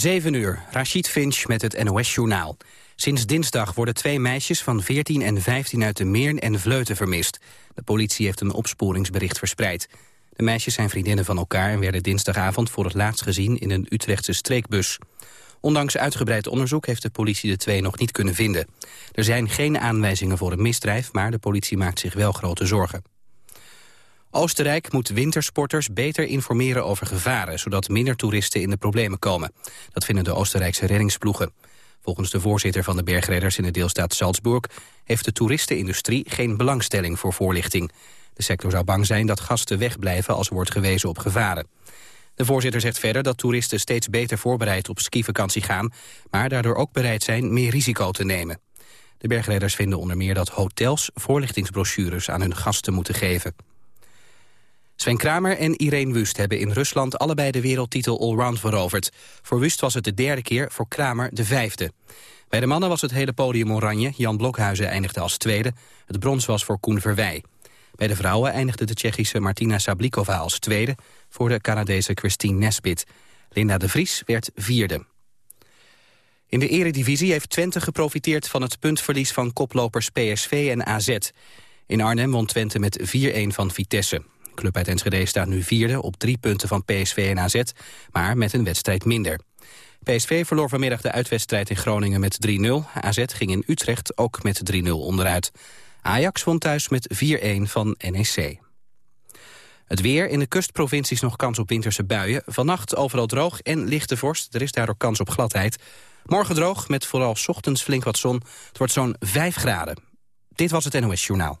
7 uur, Rachid Finch met het NOS-journaal. Sinds dinsdag worden twee meisjes van 14 en 15 uit de Meern en Vleuten vermist. De politie heeft een opsporingsbericht verspreid. De meisjes zijn vriendinnen van elkaar en werden dinsdagavond voor het laatst gezien in een Utrechtse streekbus. Ondanks uitgebreid onderzoek heeft de politie de twee nog niet kunnen vinden. Er zijn geen aanwijzingen voor een misdrijf, maar de politie maakt zich wel grote zorgen. Oostenrijk moet wintersporters beter informeren over gevaren... zodat minder toeristen in de problemen komen. Dat vinden de Oostenrijkse reddingsploegen. Volgens de voorzitter van de bergredders in de deelstaat Salzburg... heeft de toeristenindustrie geen belangstelling voor voorlichting. De sector zou bang zijn dat gasten wegblijven als wordt gewezen op gevaren. De voorzitter zegt verder dat toeristen steeds beter voorbereid op skivakantie gaan... maar daardoor ook bereid zijn meer risico te nemen. De bergredders vinden onder meer dat hotels voorlichtingsbrochures aan hun gasten moeten geven. Sven Kramer en Irene Wust hebben in Rusland allebei de wereldtitel allround veroverd. Voor Wust was het de derde keer, voor Kramer de vijfde. Bij de mannen was het hele podium oranje. Jan Blokhuizen eindigde als tweede. Het brons was voor Koen Verwij. Bij de vrouwen eindigde de Tsjechische Martina Sablikova als tweede... voor de Canadese Christine Nesbit. Linda de Vries werd vierde. In de eredivisie heeft Twente geprofiteerd van het puntverlies van koplopers PSV en AZ. In Arnhem won Twente met 4-1 van Vitesse. Club uit Enschede staat nu vierde op drie punten van PSV en AZ, maar met een wedstrijd minder. PSV verloor vanmiddag de uitwedstrijd in Groningen met 3-0. AZ ging in Utrecht ook met 3-0 onderuit. Ajax won thuis met 4-1 van NEC. Het weer. In de kustprovincies nog kans op winterse buien. Vannacht overal droog en lichte vorst. Er is daardoor kans op gladheid. Morgen droog, met vooral ochtends flink wat zon. Het wordt zo'n 5 graden. Dit was het NOS Journaal.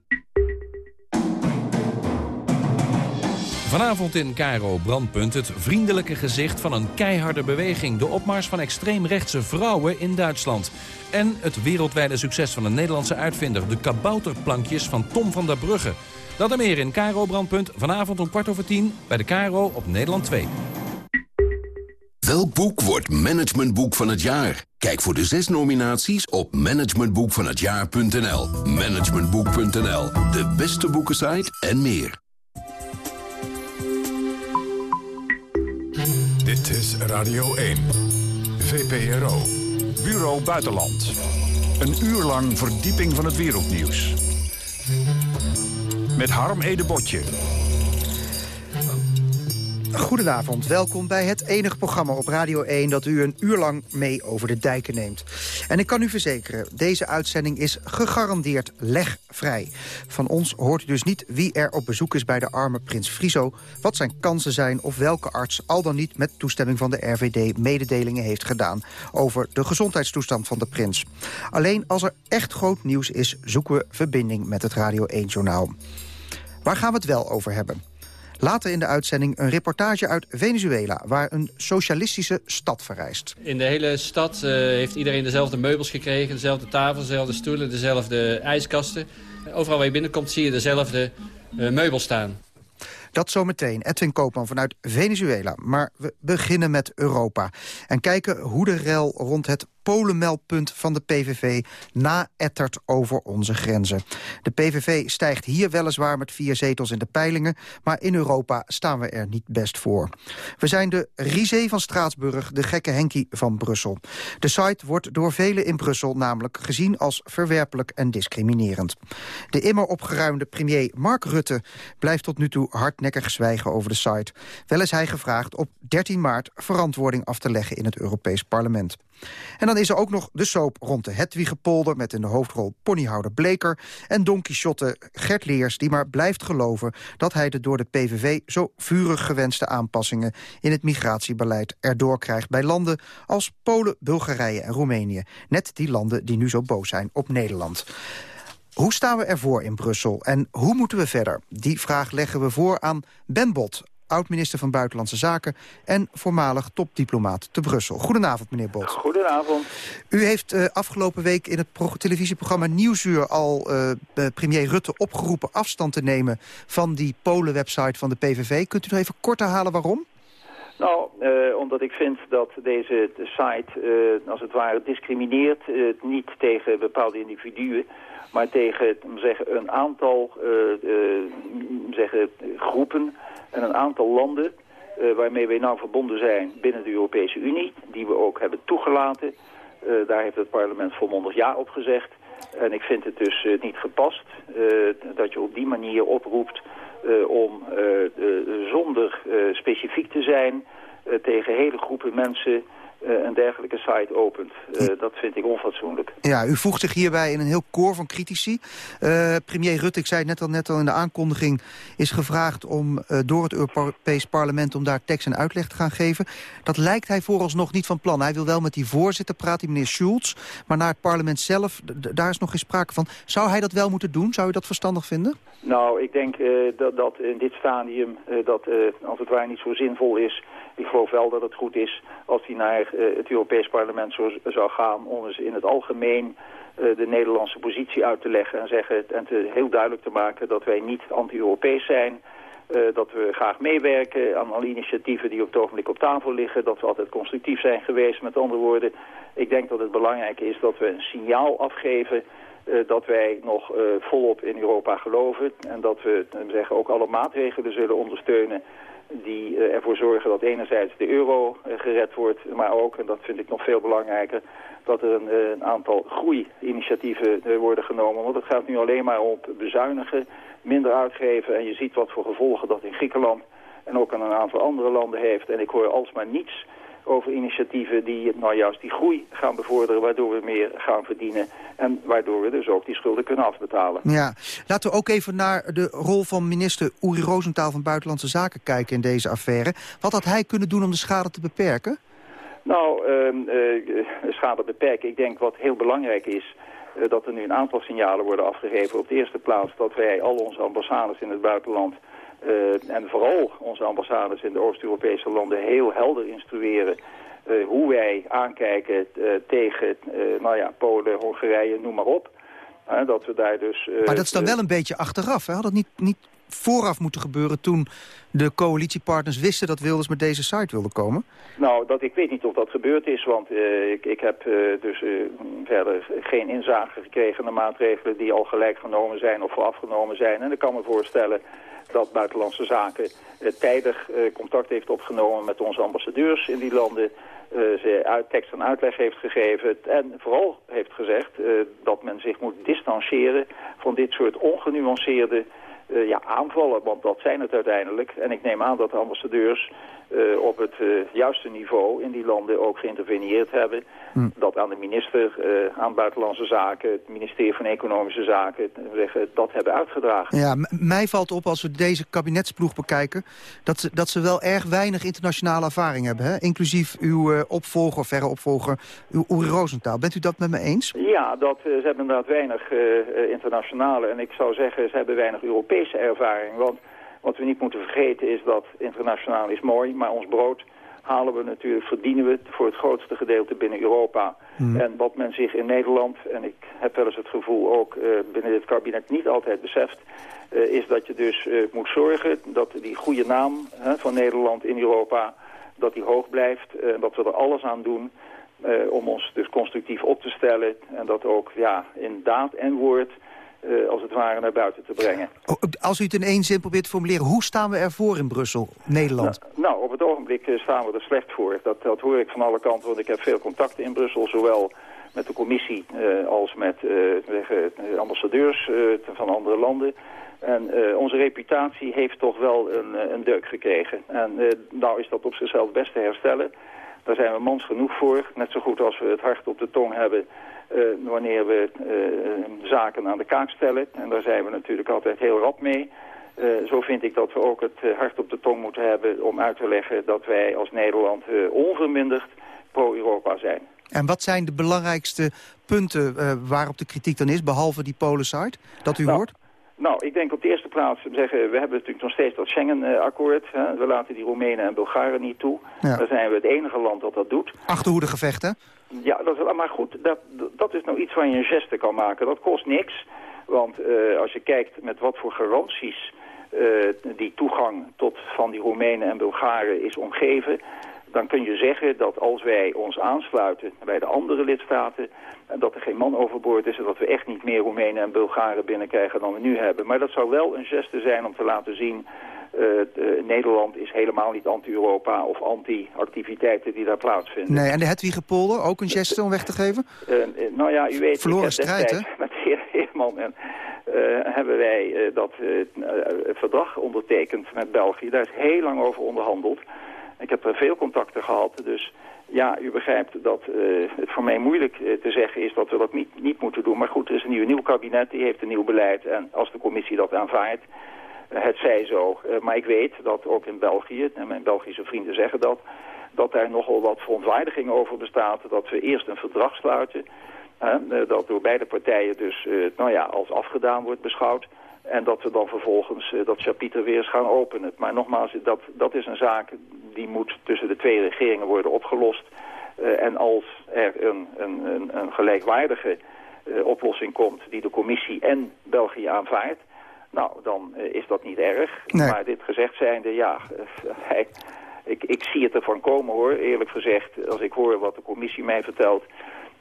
Vanavond in Cairo Brandpunt het vriendelijke gezicht van een keiharde beweging. De opmars van extreemrechtse vrouwen in Duitsland. En het wereldwijde succes van een Nederlandse uitvinder. De kabouterplankjes van Tom van der Brugge. Dat en meer in Cairo Brandpunt. Vanavond om kwart over tien bij de Cairo op Nederland 2. Welk boek wordt managementboek van het jaar? Kijk voor de zes nominaties op managementboekvanhetjaar.nl. Managementboek.nl, de beste boekensite en meer. Dit is Radio 1. VPRO. Bureau Buitenland. Een uur lang verdieping van het wereldnieuws. Met Harm Edebotje. Goedenavond, welkom bij het enige programma op Radio 1... dat u een uur lang mee over de dijken neemt. En ik kan u verzekeren, deze uitzending is gegarandeerd legvrij. Van ons hoort u dus niet wie er op bezoek is bij de arme prins Friso... wat zijn kansen zijn of welke arts al dan niet met toestemming van de RVD... mededelingen heeft gedaan over de gezondheidstoestand van de prins. Alleen als er echt groot nieuws is, zoeken we verbinding met het Radio 1-journaal. Waar gaan we het wel over hebben? Later in de uitzending een reportage uit Venezuela... waar een socialistische stad verrijst. In de hele stad uh, heeft iedereen dezelfde meubels gekregen. Dezelfde tafels, dezelfde stoelen, dezelfde ijskasten. Overal waar je binnenkomt zie je dezelfde uh, meubels staan. Dat zometeen. Edwin Koopman vanuit Venezuela. Maar we beginnen met Europa. En kijken hoe de rel rond het polenmeldpunt van de PVV naettert over onze grenzen. De PVV stijgt hier weliswaar met vier zetels in de peilingen... maar in Europa staan we er niet best voor. We zijn de Rizé van Straatsburg, de gekke Henkie van Brussel. De site wordt door velen in Brussel namelijk gezien als verwerpelijk en discriminerend. De immer opgeruimde premier Mark Rutte blijft tot nu toe hardnekkig zwijgen over de site. Wel is hij gevraagd op 13 maart verantwoording af te leggen in het Europees Parlement. En dan is er ook nog de soap rond de Hedwigepolder... met in de hoofdrol ponyhouder Bleker en Don Quixote Gert Leers... die maar blijft geloven dat hij de door de PVV zo vurig gewenste aanpassingen... in het migratiebeleid erdoor krijgt bij landen als Polen, Bulgarije en Roemenië. Net die landen die nu zo boos zijn op Nederland. Hoe staan we ervoor in Brussel en hoe moeten we verder? Die vraag leggen we voor aan Ben Bot, oud-minister van Buitenlandse Zaken... en voormalig topdiplomaat te Brussel. Goedenavond, meneer Bot. Goedenavond. U heeft uh, afgelopen week in het pro televisieprogramma Nieuwsuur... al uh, premier Rutte opgeroepen afstand te nemen... van die Polen-website van de PVV. Kunt u nog even kort herhalen waarom? Nou, uh, omdat ik vind dat deze site uh, als het ware discrimineert... Niet tegen bepaalde individuen, maar tegen zeggen, een aantal zeggen, groepen en een aantal landen... waarmee wij nou verbonden zijn binnen de Europese Unie, die we ook hebben toegelaten. daar heeft het parlement volmondig ja op gezegd. En ik vind het dus niet gepast dat je op die manier oproept om zonder specifiek te zijn tegen hele groepen mensen een dergelijke site opent. dat vind ik onfatsoenlijk. Ja, u voegt zich hierbij in een heel koor van critici. premier Rutte, ik zei het net al, net al in de aankondiging... is gevraagd om door het Europees Parlement om daar tekst en uitleg te gaan geven. Dat lijkt hij vooralsnog niet van plan. Hij wil wel met die voorzitter praten, meneer Schulz. Maar naar het parlement zelf, daar is nog geen sprake van. Zou hij dat wel moeten doen? Zou u dat verstandig vinden? Nou, ik denk dat, dat in dit stadium dat als het ware niet zo zinvol is. Ik geloof wel dat het goed is als hij naar het Europees Parlement zo, zou gaan... om eens in het algemeen de Nederlandse positie uit te leggen en, zeggen, en te, heel duidelijk te maken dat wij niet anti-Europees zijn... dat we graag meewerken aan alle initiatieven die op het ogenblik op tafel liggen. Dat we altijd constructief zijn geweest. Met andere woorden, ik denk dat het belangrijk is dat we een signaal afgeven dat wij nog volop in Europa geloven. En dat we zeggen, ook alle maatregelen zullen ondersteunen die ervoor zorgen dat enerzijds de euro gered wordt, maar ook, en dat vind ik nog veel belangrijker, dat er een, een aantal groeiinitiatieven worden genomen. Want het gaat nu alleen maar om bezuinigen, minder uitgeven en je ziet wat voor gevolgen dat in Griekenland en ook in een aantal andere landen heeft. En ik hoor alsmaar niets over initiatieven die nou juist die groei gaan bevorderen... waardoor we meer gaan verdienen en waardoor we dus ook die schulden kunnen afbetalen. Ja, laten we ook even naar de rol van minister Uri Rosenthal van Buitenlandse Zaken kijken in deze affaire. Wat had hij kunnen doen om de schade te beperken? Nou, uh, schade beperken. Ik denk wat heel belangrijk is... Uh, dat er nu een aantal signalen worden afgegeven. Op de eerste plaats dat wij al onze ambassades in het buitenland uh, en vooral onze ambassades in de Oost-Europese landen heel helder instrueren uh, hoe wij aankijken uh, tegen nou ja, Polen, Hongarije, noem maar op. dat we daar dus, maar dat is dan wel een beetje achteraf. Hè? Had dat niet, niet vooraf moeten gebeuren toen de coalitiepartners wisten dat Wilders met deze site wilde komen? Nou, dat, ik weet niet of dat gebeurd is, want uh, ik, ik heb uh, dus uh, verder geen inzage gekregen de maatregelen die al gelijk genomen zijn of afgenomen zijn. En ik kan me voorstellen dat Buitenlandse Zaken tijdig contact heeft opgenomen met onze ambassadeurs in die landen. ze uit, tekst en uitleg heeft gegeven en vooral heeft gezegd dat men zich moet distancieren van dit soort ongenuanceerde uh, ja, aanvallen, want dat zijn het uiteindelijk. En ik neem aan dat de ambassadeurs uh, op het uh, juiste niveau in die landen ook geïnterveneerd hebben. Hm. Dat aan de minister, aan Buitenlandse Zaken, het ministerie van Economische Zaken, zeggen, dat hebben uitgedragen. Ja, mij valt op als we deze kabinetsploeg bekijken, dat ze, dat ze wel erg weinig internationale ervaring hebben. Hè? Inclusief uw opvolger, verre opvolger, uw Uri Rosenthal. Bent u dat met me eens? Ja, dat, ze hebben inderdaad weinig internationale en ik zou zeggen, ze hebben weinig Europese ervaring. Want wat we niet moeten vergeten is dat internationaal is mooi, maar ons brood halen we natuurlijk, verdienen we voor het grootste gedeelte binnen Europa. Mm. En wat men zich in Nederland, en ik heb wel eens het gevoel ook uh, binnen dit kabinet niet altijd beseft, uh, is dat je dus uh, moet zorgen dat die goede naam van Nederland in Europa, dat die hoog blijft. en dat we er alles aan doen om ons dus constructief op te stellen. En dat ook ja, in daad en woord uh, als het ware naar buiten te brengen. Als u het in één zin probeert te formuleren, hoe staan we ervoor in Brussel, Nederland? Nou, nou op het ogenblik uh, staan we er slecht voor. Dat, dat hoor ik van alle kanten, want ik heb veel contacten in Brussel, zowel met de commissie uh, als met ambassadeurs van andere landen. En onze reputatie heeft toch wel een, een deuk gekregen. En nou is dat op zichzelf best te herstellen. Daar zijn we mans genoeg voor. Net zo goed als we het hart op de tong hebben uh, wanneer we uh, zaken aan de kaak stellen. En daar zijn we natuurlijk altijd heel rap mee. Uh, zo vind ik dat we ook het hart op de tong moeten hebben om uit te leggen dat wij als Nederland onverminderd pro-Europa zijn. En wat zijn de belangrijkste punten waarop de kritiek dan is, behalve die Polen-site, dat u nou, hoort? Nou, ik denk op de eerste plaats zeggen, we hebben natuurlijk nog steeds dat Schengen-akkoord. We laten die Roemenen en Bulgaren niet toe. Ja. Daar zijn we het enige land dat dat doet. Achterhoedegevechten? Ja, dat is, maar goed, dat, dat is nou iets waar je een geste kan maken. Dat kost niks. Want eh, als je kijkt met wat voor garanties eh, die toegang tot van die Roemenen en Bulgaren is omgeven... dan kun je zeggen dat als wij ons aansluiten bij de andere lidstaten... en dat er geen man overboord is en dat we echt niet meer Roemenen en Bulgaren binnenkrijgen dan we nu hebben. Maar dat zou wel een geste zijn om te laten zien... Uh, Nederland is helemaal niet anti-Europa of anti-activiteiten die daar plaatsvinden. Nee, en de Hedwigepolder, ook een geste om weg te geven? Uh, nou ja, u weet... Verloren strijd, hè? Met de heer Heerman en hebben wij dat verdrag ondertekend met België. Daar is heel lang over onderhandeld. Ik heb er veel contacten gehad, dus ja, u begrijpt dat uh, het voor mij moeilijk uh, te zeggen is dat we dat niet, niet moeten doen. Maar goed, er is een nieuw, kabinet, die heeft een nieuw beleid. En als de commissie dat aanvaardt, het zij zo. maar ik weet dat ook in België, en mijn Belgische vrienden zeggen dat... dat daar nogal wat verontwaardiging over bestaat. Dat we eerst een verdrag sluiten. dat door beide partijen dus nou ja, als afgedaan wordt beschouwd. En dat we dan vervolgens dat chapiter weer eens gaan openen. Maar nogmaals, dat, dat is een zaak die moet tussen de twee regeringen worden opgelost. Uh, en als er een, een, een, een gelijkwaardige uh, oplossing komt die de commissie en België aanvaardt, nou, dan uh, is dat niet erg. Nee. Maar dit gezegd zijnde, ja, hij, ik, ik zie het ervan komen hoor, eerlijk gezegd. Als ik hoor wat de commissie mij vertelt,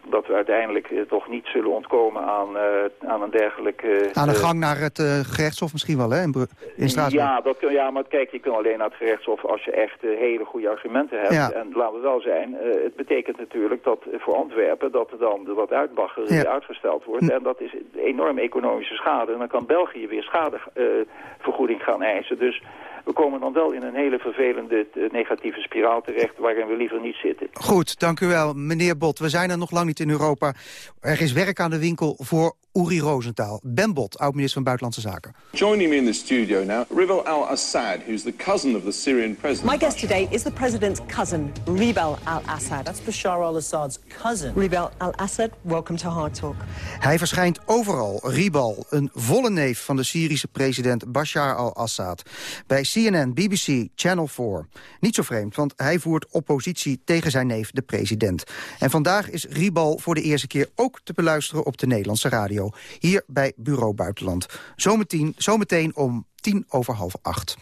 dat we uiteindelijk uh, toch niet zullen ontkomen aan, uh, aan een dergelijke... Uh, aan de gang naar het gerechtshof misschien wel, hè, in, in Straatsburg? Ja, dat ja, maar kijk, je kunt alleen naar het gerechtshof als je echt hele goede argumenten hebt. Ja. En laten we wel zijn, het betekent natuurlijk dat voor Antwerpen dat er dan de wat uitbaggerie Ja. uitgesteld wordt. En dat is een enorme economische schade. En dan kan België weer schadevergoeding gaan eisen. Dus we komen dan wel in een hele vervelende eh, negatieve spiraal terecht... waarin we liever niet zitten. Goed, dank u wel, meneer Bot. We zijn er nog lang niet in Europa. Er is werk aan de winkel voor Uri Rosenthal. Ben Bot, oud-minister van Buitenlandse Zaken. Joining me in the studio now, Rivel al-Assad, who's the cousin of the Syrian president. My guest today is the president's cousin, Ribal al-Assad. That's Bashar al-Assad's cousin. Ribal al-Assad, welcome to Hard Talk. Hij verschijnt overal, Ribal, een volle neef van de Syrische president Bashar al-Assad. Bij CNN, BBC, Channel 4. Niet zo vreemd, want hij voert oppositie tegen zijn neef, de president. En vandaag is Ribal voor de eerste keer ook te beluisteren op de Nederlandse radio. Hier bij Bureau Buitenland. Zometeen, zometeen om tien over half acht.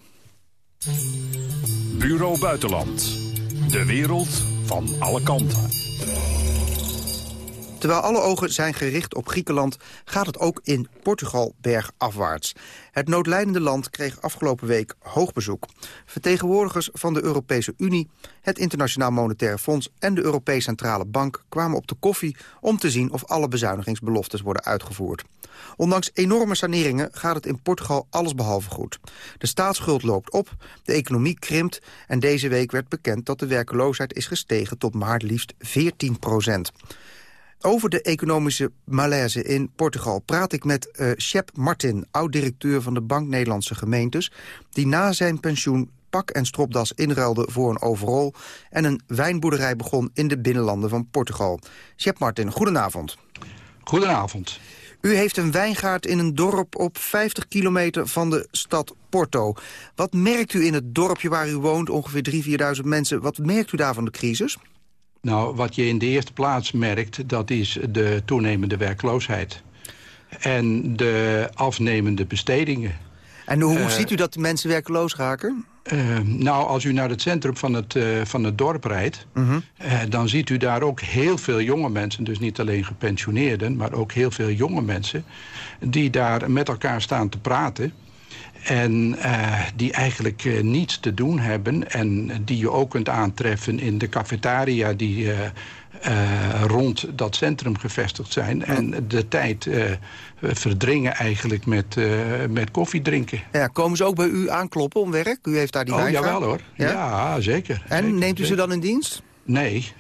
Bureau Buitenland. De wereld van alle kanten. Terwijl alle ogen zijn gericht op Griekenland... gaat het ook in Portugal bergafwaarts. Het noodlijdende land kreeg afgelopen week hoog bezoek. Vertegenwoordigers van de Europese Unie, het Internationaal Monetair Fonds... en de Europese Centrale Bank kwamen op de koffie... om te zien of alle bezuinigingsbeloftes worden uitgevoerd. Ondanks enorme saneringen gaat het in Portugal allesbehalve goed. De staatsschuld loopt op, de economie krimpt... en deze week werd bekend dat de werkeloosheid is gestegen tot maar liefst 14 procent. Over de economische malaise in Portugal praat ik met uh, Shep Martin, oud-directeur van de Bank Nederlandse Gemeentes, die na zijn pensioen pak en stropdas inruilde voor een overal en een wijnboerderij begon in de binnenlanden van Portugal. Shep Martin, goedenavond. Goedenavond. U heeft een wijngaard in een dorp op 50 kilometer van de stad Porto. Wat merkt u in het dorpje waar u woont, ongeveer 3.000, 4.000 mensen, wat merkt u daar van de crisis? Nou, wat je in de eerste plaats merkt, dat is de toenemende werkloosheid. En de afnemende bestedingen. En hoe Uh, ziet u dat de mensen werkloos raken? Uh, nou, als u naar het centrum van het, uh, van het dorp rijdt... Mhm. dan ziet u daar ook heel veel jonge mensen... dus niet alleen gepensioneerden, maar ook heel veel jonge mensen... die daar met elkaar staan te praten... En uh, die eigenlijk uh, niets te doen hebben. En die je ook kunt aantreffen in de cafetaria die uh, rond dat centrum gevestigd zijn. En de tijd verdringen eigenlijk met, met koffie drinken. Ja, komen ze ook bij u aankloppen om werk? U heeft daar die oh, wijngaard? jawel hoor. Ja, ja zeker. En zeker, neemt u ze dan in dienst? Nee.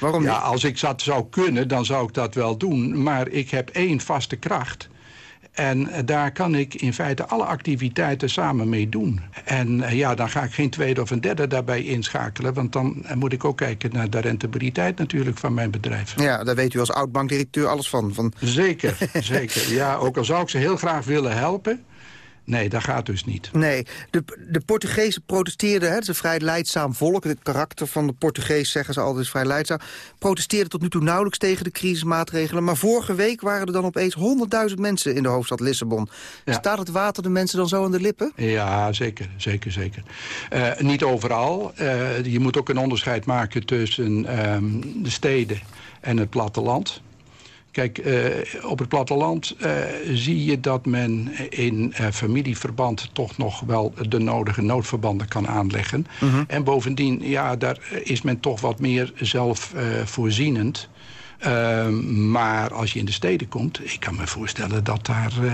Waarom ja, niet? Als ik dat zou kunnen, dan zou ik dat wel doen. Maar ik heb één vaste kracht. En eh, daar kan ik in feite alle activiteiten samen mee doen. En eh, ja, dan ga ik geen tweede of een derde daarbij inschakelen... want dan eh, moet ik ook kijken naar de rentabiliteit natuurlijk van mijn bedrijf. Ja, daar weet u als oud-bankdirecteur alles van. van... Zeker, zeker. Ja, ook al zou ik ze heel graag willen helpen... Nee, dat gaat dus niet. Nee, de, de Portugezen protesteerden, hè, het is een vrij leidzaam volk. Het karakter van de Portugees, zeggen ze altijd, is vrij leidzaam. Protesteerden tot nu toe nauwelijks tegen de crisismaatregelen. Maar vorige week waren er dan opeens 100.000 mensen in de hoofdstad Lissabon. Staat het water de mensen dan zo aan de lippen? Ja, zeker, zeker, zeker. Uh, niet overal. Uh, je moet ook een onderscheid maken tussen um, de steden en het platteland. Kijk, uh, op het platteland uh, zie je dat men in uh, familieverband toch nog wel de nodige noodverbanden kan aanleggen. -huh. En bovendien, ja, daar is men toch wat meer zelfvoorzienend. Uh, maar als je in de steden komt, ik kan me voorstellen dat daar, uh,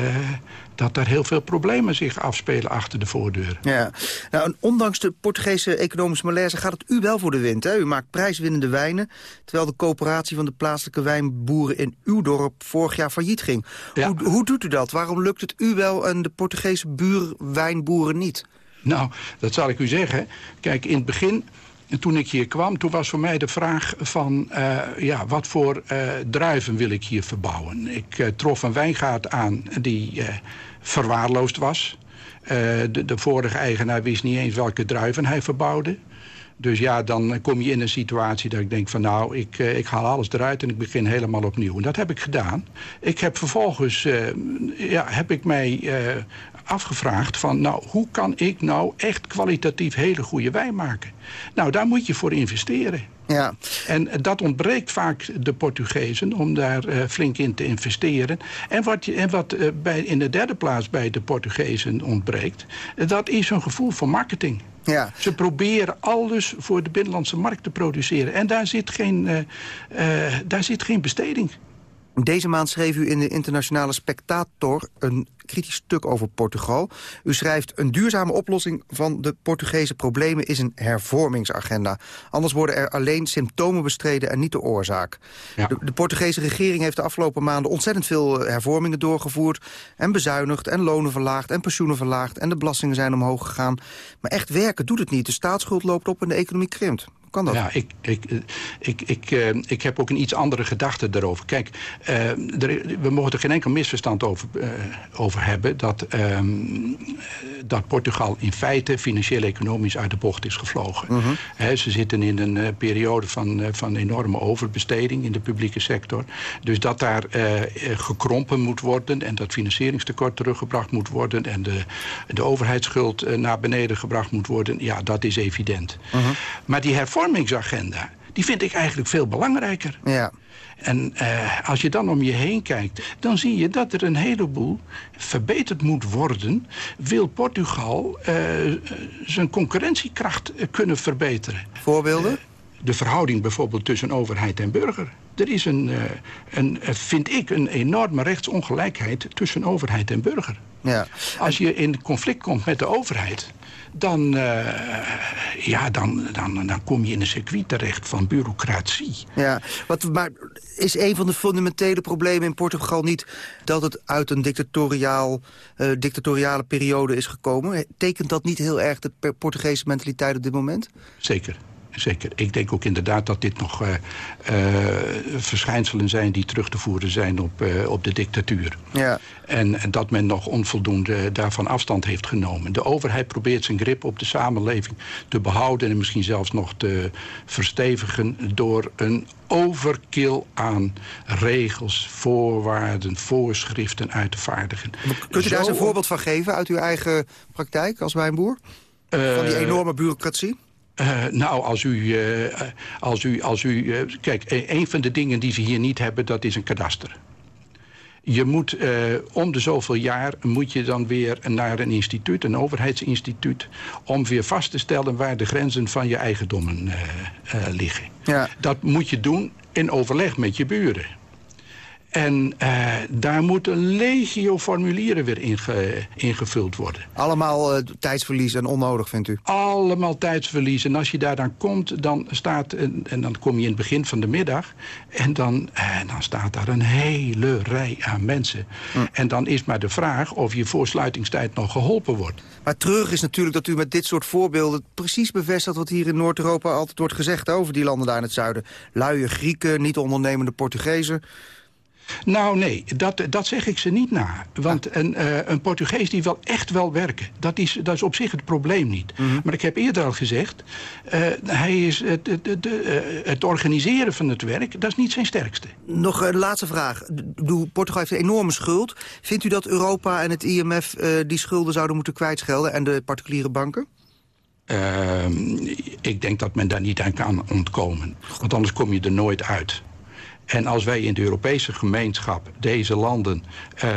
dat daar heel veel problemen zich afspelen achter de voordeur. Ja, nou, ondanks de Portugese economische malaise gaat het u wel voor de wind. Hè? U maakt prijswinnende wijnen, terwijl de coöperatie van de plaatselijke wijnboeren in uw dorp vorig jaar failliet ging. Ja. Hoe, hoe doet u dat? Waarom lukt het u wel en de Portugese buurwijnboeren niet? Nou, dat zal ik u zeggen. Kijk, in het begin en toen ik hier kwam, toen was voor mij de vraag van... Uh, ja, wat voor uh, druiven wil ik hier verbouwen? Ik uh, trof een wijngaard aan die verwaarloosd was. De, de, vorige eigenaar wist niet eens welke druiven hij verbouwde. Dus ja, dan kom je in een situatie dat ik denk van... nou, ik, ik haal alles eruit en ik begin helemaal opnieuw. En dat heb ik gedaan. Ik heb vervolgens ja, heb ik mij afgevraagd van... nou, hoe kan ik nou echt kwalitatief hele goede wijn maken? Nou, daar moet je voor investeren. Ja. En dat ontbreekt vaak de Portugezen om daar uh, flink in te investeren. En wat, je, en wat uh, bij, in de derde plaats bij de Portugezen ontbreekt... Uh, dat is een gevoel voor marketing. Ja. Ze proberen alles voor de binnenlandse markt te produceren. En daar zit geen, daar zit geen besteding. Deze maand schreef u in de internationale Spectator een kritisch stuk over Portugal. U schrijft, een duurzame oplossing van de Portugese problemen is een hervormingsagenda. Anders worden er alleen symptomen bestreden en niet de oorzaak. Ja. De, de, Portugese regering heeft de afgelopen maanden ontzettend veel hervormingen doorgevoerd... en bezuinigd en lonen verlaagd en pensioenen verlaagd... en de belastingen zijn omhoog gegaan. Maar echt werken doet het niet. De staatsschuld loopt op en de economie krimpt. Kan dat? Ja, ik, ik, ik, ik, uh, ik heb ook een iets andere gedachte daarover. Kijk, er, we mogen er geen enkel misverstand over, over hebben... Dat, dat Portugal in feite financieel-economisch uit de bocht is gevlogen. Mhm. He, ze zitten in een periode van, van enorme overbesteding in de publieke sector. Dus dat daar gekrompen moet worden... en dat financieringstekort teruggebracht moet worden... en de, de overheidsschuld naar beneden gebracht moet worden... ja, dat is evident. Mhm. Maar die hervormingsagenda, die vind ik eigenlijk veel belangrijker. Ja. En uh, als je dan om je heen kijkt, dan zie je dat er een heleboel verbeterd moet worden. Wil Portugal uh, zijn concurrentiekracht kunnen verbeteren. Voorbeelden? Uh, de verhouding bijvoorbeeld tussen overheid en burger. Er is een, een vind ik, een enorme rechtsongelijkheid tussen overheid en burger. Ja. Als je in conflict komt met de overheid dan, uh, ja, dan, dan, dan kom je in een circuit terecht van bureaucratie. Ja, wat, maar is een van de fundamentele problemen in Portugal niet... dat het uit een dictatoriaal, uh, dictatoriale periode is gekomen? Tekent dat niet heel erg de Portugese mentaliteit op dit moment? Zeker. Zeker. Ik denk ook inderdaad dat dit nog uh, uh, verschijnselen zijn... die terug te voeren zijn op, uh, op de dictatuur. Ja. En, en, dat men nog onvoldoende daarvan afstand heeft genomen. De overheid probeert zijn grip op de samenleving te behouden... en misschien zelfs nog te verstevigen... door een overkill aan regels, voorwaarden, voorschriften uit te vaardigen. Kunt u daar eens een voorbeeld van geven uit uw eigen praktijk als wijnboer? van die enorme bureaucratie? Uh, nou, als u, uh, als u, als u uh, kijk, een van de dingen die ze hier niet hebben, dat is een kadaster. Je moet om de zoveel jaar moet je dan weer naar een instituut, een overheidsinstituut, om weer vast te stellen waar de grenzen van je eigendommen liggen. Ja. Dat moet je doen in overleg met je buren. En uh, daar moeten legio formulieren weer inge, ingevuld worden. Allemaal uh, tijdsverlies en onnodig, vindt u? Allemaal tijdsverlies. En als je daar dan komt, dan staat, en, en dan kom je in het begin van de middag... en dan, uh, dan staat daar een hele rij aan mensen. Hm. En dan is maar de vraag of je voor sluitingstijd nog geholpen wordt. Maar terug is natuurlijk dat u met dit soort voorbeelden... precies bevestigt wat hier in Noord-Europa altijd wordt gezegd... over die landen daar in het zuiden. Luie Grieken, niet ondernemende Portugezen... Nou nee, dat, dat zeg ik ze niet na. Want een, uh, een Portugees die wil echt wel werken. Dat is, dat is op zich het probleem niet. Mm -hmm. Maar ik heb eerder al gezegd... Uh, hij is het, het, het, uh, het, organiseren van het werk, dat is niet zijn sterkste. Nog een laatste vraag. Portugal heeft een enorme schuld. Vindt u dat Europa en het IMF die schulden zouden moeten kwijtschelden... en de particuliere banken? Ehm, ik denk dat men daar niet aan kan ontkomen. Want anders kom je er nooit uit. En als wij in de Europese gemeenschap deze landen uh,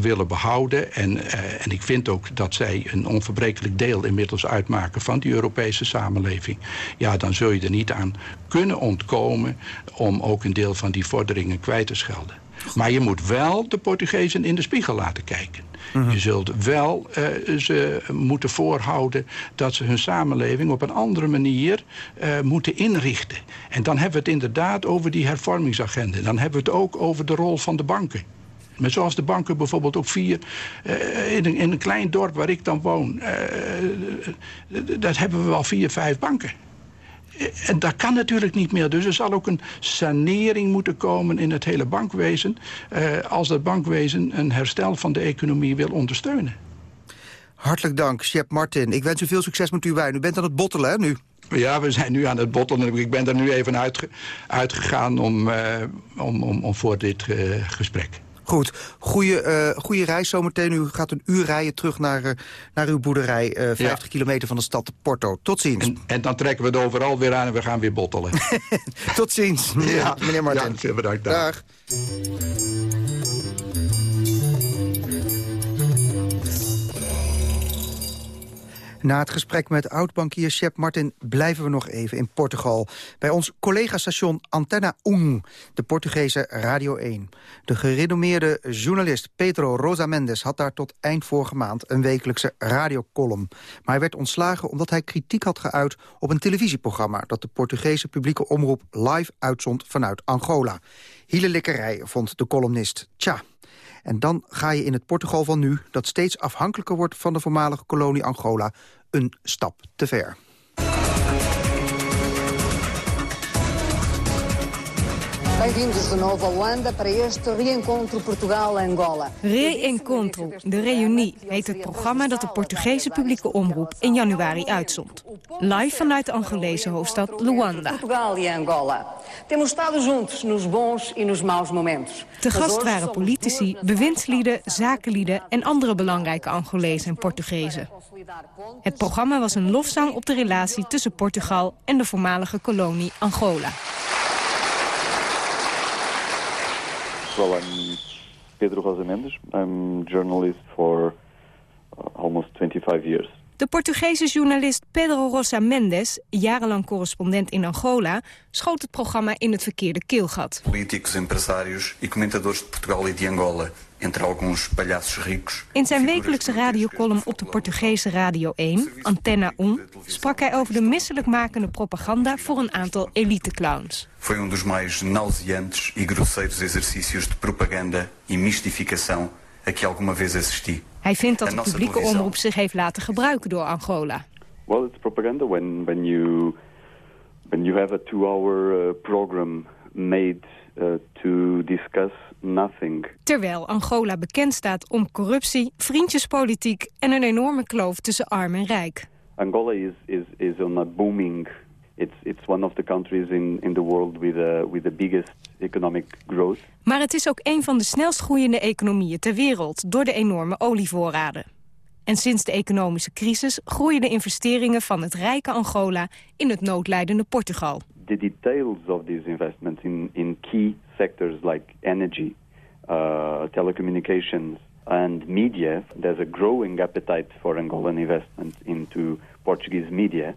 willen behouden... En, uh, en ik vind ook dat zij een onverbrekelijk deel inmiddels uitmaken... van die Europese samenleving... ja, dan zul je er niet aan kunnen ontkomen... om ook een deel van die vorderingen kwijt te schelden. Maar je moet wel de Portugezen in de spiegel laten kijken. Je zult wel uh, ze moeten voorhouden dat ze hun samenleving op een andere manier uh, moeten inrichten. En dan hebben we het inderdaad over die hervormingsagenda. Dan hebben we het ook over de rol van de banken. Maar zoals de banken bijvoorbeeld ook vier... Uh, in, een, in een klein dorp waar ik dan woon... dat hebben we wel vier, vijf banken. En dat kan natuurlijk niet meer. Dus er zal ook een sanering moeten komen in het hele bankwezen... Uh, als dat bankwezen een herstel van de economie wil ondersteunen. Hartelijk dank, Shep Martin. Ik wens u veel succes met uw wijn. U bent aan het bottelen, hè, nu? Ja, we zijn nu aan het bottelen. Ik ben er nu even uitge uitgegaan om, uh, om, om, om voor dit uh, gesprek. Goed, goede, uh, goede reis zometeen. U gaat een uur rijden terug naar, uh, naar uw boerderij, uh, 50 ja. kilometer van de stad Porto. Tot ziens. En, en, dan trekken we het overal weer aan en we gaan weer bottelen. Tot ziens, ja, meneer Martin. Ja, bedankt. Dag. dag. Na het gesprek met oud-bankier Shep Martin blijven we nog even in Portugal. Bij ons collega-station Antena 1, de Portugese Radio 1. De gerenommeerde journalist Pedro Rosa Mendes had daar tot eind vorige maand een wekelijkse radiocolumn. Maar hij werd ontslagen omdat hij kritiek had geuit op een televisieprogramma... dat de Portugese publieke omroep live uitzond vanuit Angola. Hielelikkerij vond de columnist. Tja, en dan ga je in het Portugal van nu, dat steeds afhankelijker wordt van de voormalige kolonie Angola, een stap te ver. Bem-vindos de novo a Luanda para este Reencontro Portugal-Angola. Reencontro, de reunie, heet het programma dat de Portugese publieke omroep in januari uitzond. Live vanuit de Angolese hoofdstad Luanda. Portugal e Angola. Temos estado juntos nos bons e nos maus momentos. Te gast waren politici, bewindslieden, zakenlieden en andere belangrijke Angolezen en Portugezen. Het programma was een lofzang op de relatie tussen Portugal en de voormalige kolonie Angola. Well, I'm Pedro Rosa Mendes. I'm journalist for uh, almost 25 years. De Portugese journalist Pedro Rosa Mendes, jarenlang correspondent in Angola, schoot het programma in het verkeerde keelgat. Políticos, empresários e comentadores de Portugal e de Angola, entre alguns palhaços ricos. In zijn wekelijkse radiocolumn op de Portugese Radio 1, Antena 1, sprak hij over de misselijkmakende propaganda voor een aantal eliteclowns. Foi um dos mais nauseantes e grosseiros exercícios de propaganda e mistificação a que alguma vez assisti. Hij vindt dat de publieke omroep zich heeft laten gebruiken door Angola. Well, it's propaganda when, when, you, when you have a two-hour uh, program made uh, to discuss nothing. Terwijl Angola bekend staat om corruptie, vriendjespolitiek en een enorme kloof tussen arm en rijk. Angola is, is, is on a booming It's, it's one of the countries in, in the world with, uh, with the biggest economic growth. Maar het is ook een van de snelst groeiende economieën ter wereld... door de enorme olievoorraden. En sinds de economische crisis groeien de investeringen van het rijke Angola... in het noodlijdende Portugal. The details of these investments in, in key sectors like energy, uh, telecommunications and media... there's a growing appetite for Angolan investment into Portuguese media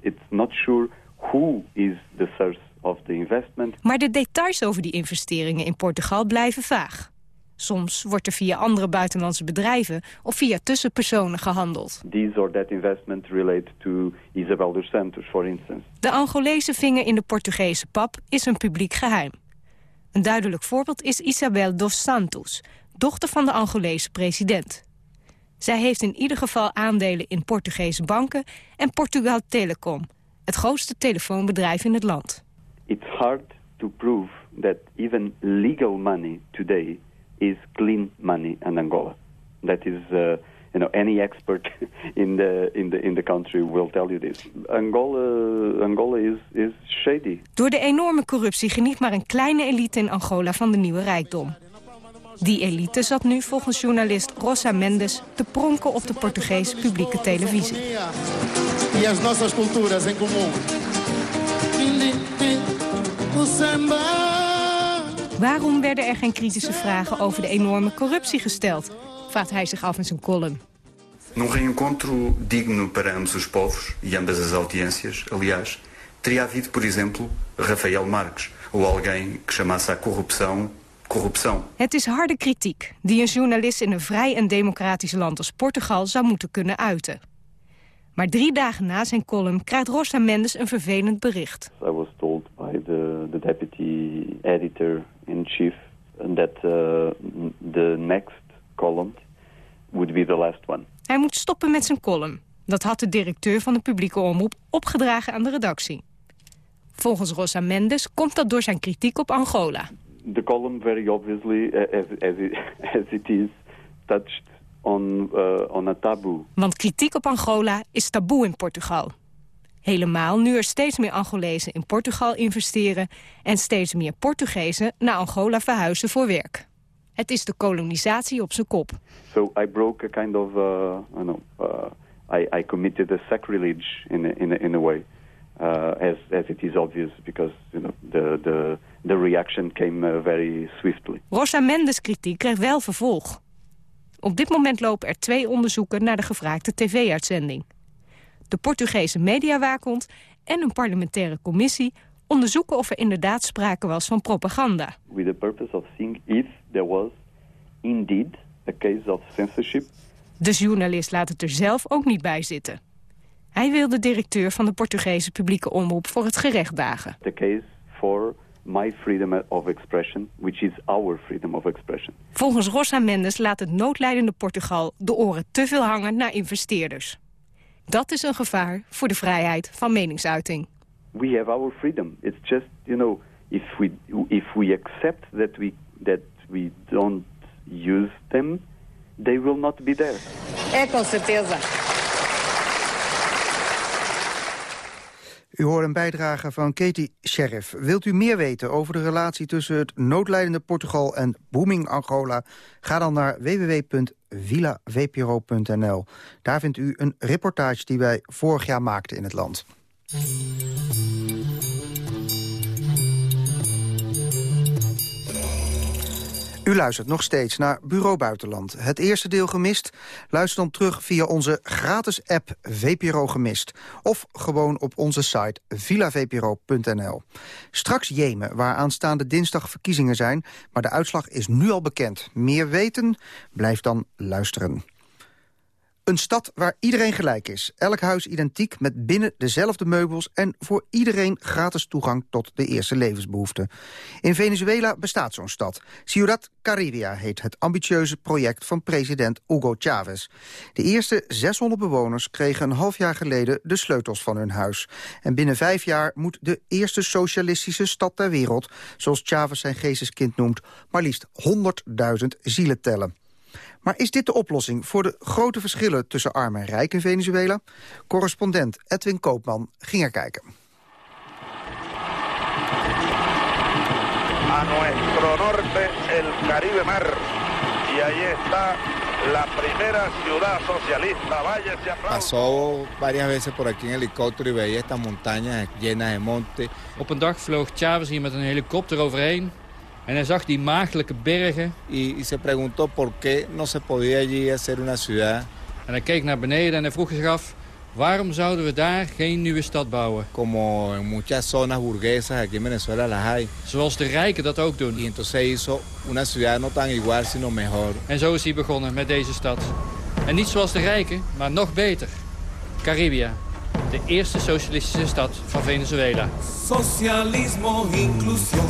it's not sure who is the source of the investment. Maar de details over die investeringen in Portugal blijven vaag. Soms wordt er via andere buitenlandse bedrijven of via tussenpersonen gehandeld. This or that investment relate to Isabel dos Santos, for instance. De Angolese vinger in de Portugese pap is een publiek geheim. Een duidelijk voorbeeld is Isabel dos Santos, dochter van de Angolese president. Zij heeft in ieder geval aandelen in Portugese banken en Portugal Telecom, het grootste telefoonbedrijf in het land. It's hard to prove that even legal money today is clean money in Angola. That is, uh, you know, any expert in the in the in the country will tell you this. Angola, Angola is is shady. Door de enorme corruptie geniet maar een kleine elite in Angola van de nieuwe rijkdom. Die elite zat nu volgens journalist Rosa Mendes te pronken op de Portugese publieke televisie. As nossas culturas em comum. O samba. Waarom werden er geen kritische vragen over de enorme corruptie gesteld? Vraagt hij zich af in zijn column. Num reencontro digno para ambos os povos e ambas as audiências, aliás, teria havido, por exemplo, Rafael Marques, ou alguém que chamasse à corrupção corrupção. Het is harde kritiek die een journalist in een vrij en democratisch land als Portugal zou moeten kunnen uiten. Maar drie dagen na zijn column krijgt Rosa Mendes een vervelend bericht. I was told by the, the deputy editor-in-chief that uh, the next column would be the last one. Hij moet stoppen met zijn column. Dat had de directeur van de publieke omroep opgedragen aan de redactie. Volgens Rosa Mendes komt dat door zijn kritiek op Angola. The column very obviously, uh, as, as, it, as it is, touched on, uh, on a taboo. Want kritiek op Angola is taboe in Portugal. Helemaal nu er steeds meer Angolezen in Portugal investeren... en steeds meer Portugezen naar Angola verhuizen voor werk. Het is de kolonisatie op zijn kop. So I broke a kind of, uh, I know, uh, I, I committed a sacrilege in a, in a, in a way. Uh, as, as it is obvious because you know, the, the, the reaction came uh, very swiftly. Rosa Mendes' kritiek krijgt wel vervolg. Op dit moment lopen er twee onderzoeken naar de gevraagde tv-uitzending. De Portugese mediawaakhond en een parlementaire commissie onderzoeken of er inderdaad sprake was van propaganda. With the purpose of seeing if there was indeed a case of censorship. De journalist laat het er zelf ook niet bij zitten. Hij wil de directeur van de Portugese publieke omroep voor het gerecht dagen. The case for my freedom of expression, which is our freedom of expression. Volgens Rosa Mendes laat het noodlijdende Portugal de oren te veel hangen naar investeerders. Dat is een gevaar voor de vrijheid van meningsuiting. We have our freedom. It's just, you know, if we if we accept that we that we don't use them, they will not be there. É com certeza. U hoort een bijdrage van Katie Sheriff. Wilt u meer weten over de relatie tussen het noodlijdende Portugal en booming Angola? Ga dan naar www.villavpro.nl. Daar vindt u een reportage die wij vorig jaar maakten in het land. U luistert nog steeds naar Bureau Buitenland. Het eerste deel gemist? Luister dan terug via onze gratis app VPRO Gemist. Of gewoon op onze site villavpro.nl. Straks Jemen, waar aanstaande dinsdag verkiezingen zijn... maar de uitslag is nu al bekend. Meer weten? Blijf dan luisteren. Een stad waar iedereen gelijk is. Elk huis identiek met binnen dezelfde meubels... en voor iedereen gratis toegang tot de eerste levensbehoeften. In Venezuela bestaat zo'n stad. Ciudad Caribia heet het ambitieuze project van president Hugo Chavez. De eerste 600 bewoners kregen een half jaar geleden de sleutels van hun huis. En binnen vijf jaar moet de eerste socialistische stad ter wereld... zoals Chavez zijn geesteskind noemt, maar liefst 100.000 zielen tellen. Maar is dit de oplossing voor de grote verschillen tussen arm en rijk in Venezuela? Correspondent Edwin Koopman ging er kijken. A nuestro norte el Caribe Mar. Y ahí está la primera ciudad socialista. Váyase a Pasó varias veces por aquí en helicóptero y veía estas montañas llenas de monte. Op een dag vloog Chavez hier met een helikopter overheen. En hij zag die maagdelijke bergen. Y, y se preguntó por qué no se podía allí hacer una ciudad. En hij keek naar beneden en hij vroeg zich af... Waarom zouden we daar geen nieuwe stad bouwen? Como en muchas zonas burguesas aquí en Venezuela las hay. Zoals de rijken dat ook doen. Y entonces hizo una ciudad no tan igual, sino mejor. En zo is hij begonnen met deze stad. En niet zoals de rijken, maar nog beter. Caribia, de eerste socialistische stad van Venezuela. Socialismo, inclusión.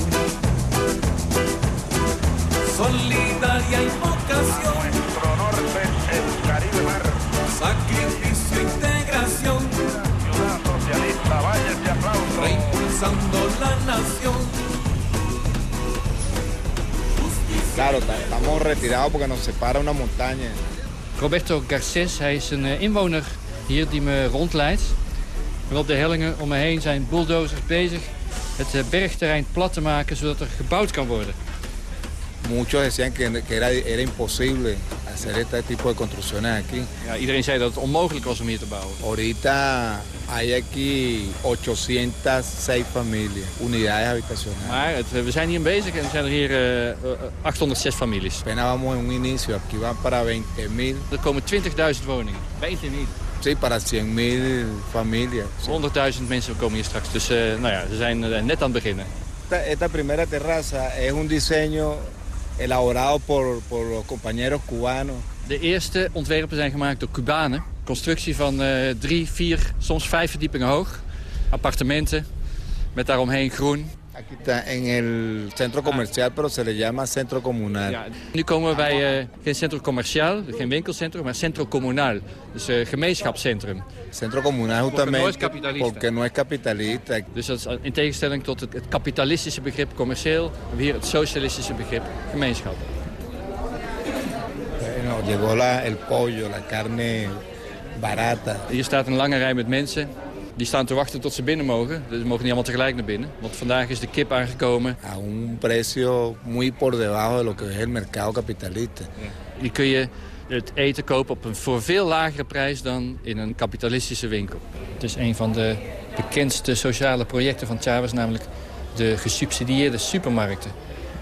Solidaria invocación. Nuestro norte, el Caribe Mar. Sacrificio, integración. Ciudad socialista, vaya este aplauso. Reimpulsando la nación. Claro, ta- estamos retirados porque nos separa una montaña. Roberto Garces, hij is een eh, inwoner hier die me rondleidt. Maar op de hellingen om me heen zijn bulldozers bezig het eh, bergterrein plat te maken zodat er gebouwd kan worden. Muchos decían que, que era, era imposible hacer este tipo de construcciones aquí. Ja, iedereen zei dat het onmogelijk was om hier te bouwen. Ahorita hay aquí 806 familias, unidades habitacionales. Maar het, eh, we zijn hier bezig en er zijn er hier eh, eh, 806 families. Apenas vamos en un inicio, aquí van para 20.000. Er komen 20.000 woningen. 20.000. Sí, para 100.000 familias. 100.000 mensen komen hier straks. Dus eh, nou ja, ze zijn eh, net aan het beginnen. Esta, esta primera terraza es un diseño elaborado por, por los compañeros cubanos. De eerste ontwerpen zijn gemaakt door Cubanen. Constructie van eh, drie, vier, soms vijf verdiepingen hoog. Appartementen met daaromheen groen. Aquí está en el centro comercial, pero se le llama centro comunal. Ja, nu komen we bij eh, geen centro comercial, geen winkelcentrum, maar centro comunal. Dus eh, gemeenschapscentrum. Centro comunal justamente porque no es capitalista. Dus dat is in tegenstelling tot het, het kapitalistische begrip commercieel, hier het socialistische begrip gemeenschap. Bueno, llegó la, el pollo, la carne barata. Hier staat een lange rij met mensen. Die staan te wachten tot ze binnen mogen. Dus ze mogen niet allemaal tegelijk naar binnen. Want vandaag is de kip aangekomen. A un precio muy por debajo de lo que es el mercado capitalista. Die kun je het eten kopen op een voor veel lagere prijs dan in een kapitalistische winkel. Het is een van de bekendste sociale projecten van Chavez, namelijk de gesubsidieerde supermarkten.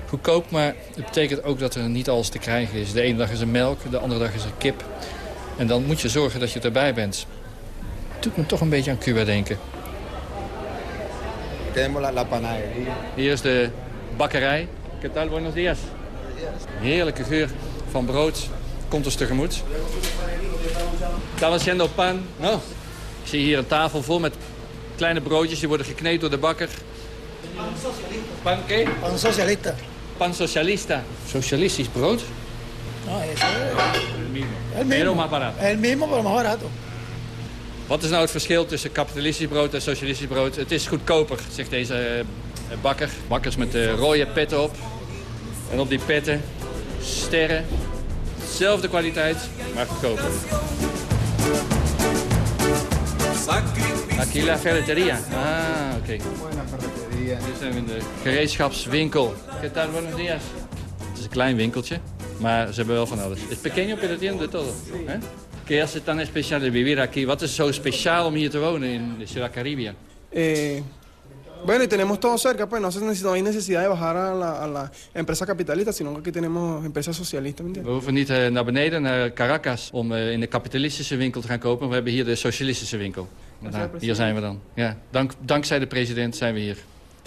Goedkoop, maar het betekent ook dat er niet alles te krijgen is. De ene dag is er melk, de andere dag is er kip. En dan moet je zorgen dat je erbij bent. Het doet me toch een beetje aan Cuba denken. Hier is de bakkerij. ¿Qué tal? Buenos días. Heerlijke geur van brood komt ons tegemoet. Están haciendo pan. No. Ik zie hier een tafel vol met kleine broodjes. Die worden gekneed door de bakker. Pan qué? Pan socialista. Pan socialista. Socialistisch brood? No, es el Pero mismo. más barato. El mismo, pero más barato. Wat is nou het verschil tussen kapitalistisch brood en socialistisch brood? Het is goedkoper, zegt deze eh, bakker. Bakkers met de rode petten op. En op die petten sterren. Zelfde kwaliteit, maar goedkoper. Aquí la ferretería. Ah, oké. Hier zijn we in de gereedschapswinkel. ¿Qué tal? Buenos días. Het is een klein winkeltje, maar ze hebben wel van alles. Es pequeño, pero tiene de todo. ¿Qué hace tan especial de vivir aquí? Wat is zo speciaal om hier te wonen in de Ciudad Caribia? Eh, bueno, y tenemos todo cerca, pues no, no hay necesidad de bajar a la, a la empresa capitalista, sino que aquí tenemos empresas socialistas, ¿me We entiendes? hoeven niet eh, naar beneden, naar Caracas, om eh, in de kapitalistische winkel te gaan kopen. We hebben hier de socialistische winkel. Nou, hier zijn we dan. Ja, dank, dankzij de president zijn we hier.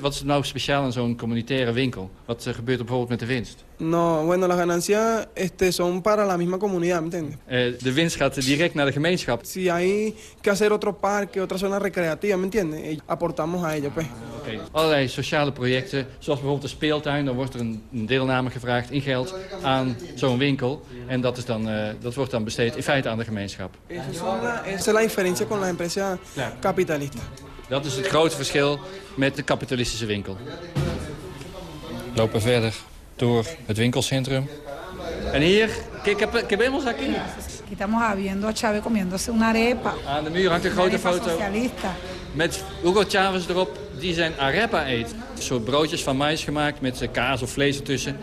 Wat is nou speciaal aan zo'n communitaire winkel? Wat eh, gebeurt er bijvoorbeeld met de winst? No, bueno, las ganancias este, son para la misma comunidad, ¿me entiendes? Eh, de winst gaat direct naar de gemeenschap. Si hay que hacer otro parque, otra zona recreativa, ¿me entiendes? Aportamos a ello, pues. Oké. Allerlei sociale projecten, zoals bijvoorbeeld de speeltuin. Dan wordt er een, een deelname gevraagd in geld aan zo'n winkel. En dat, is dan, eh, dat wordt dan besteed in feite aan de gemeenschap. Esa es la diferencia con las empresas capitalistas. Dat is het grote verschil met de kapitalistische winkel. We lopen verder door het winkelcentrum. En hier, ¿qué, vemos aquí? Estamos viendo a Chávez comiéndose una arepa. Aan de muur hangt een grote foto met Hugo Chavez erop die zijn arepa eet. Een soort broodjes van mais gemaakt met eh, kaas of vlees ertussen.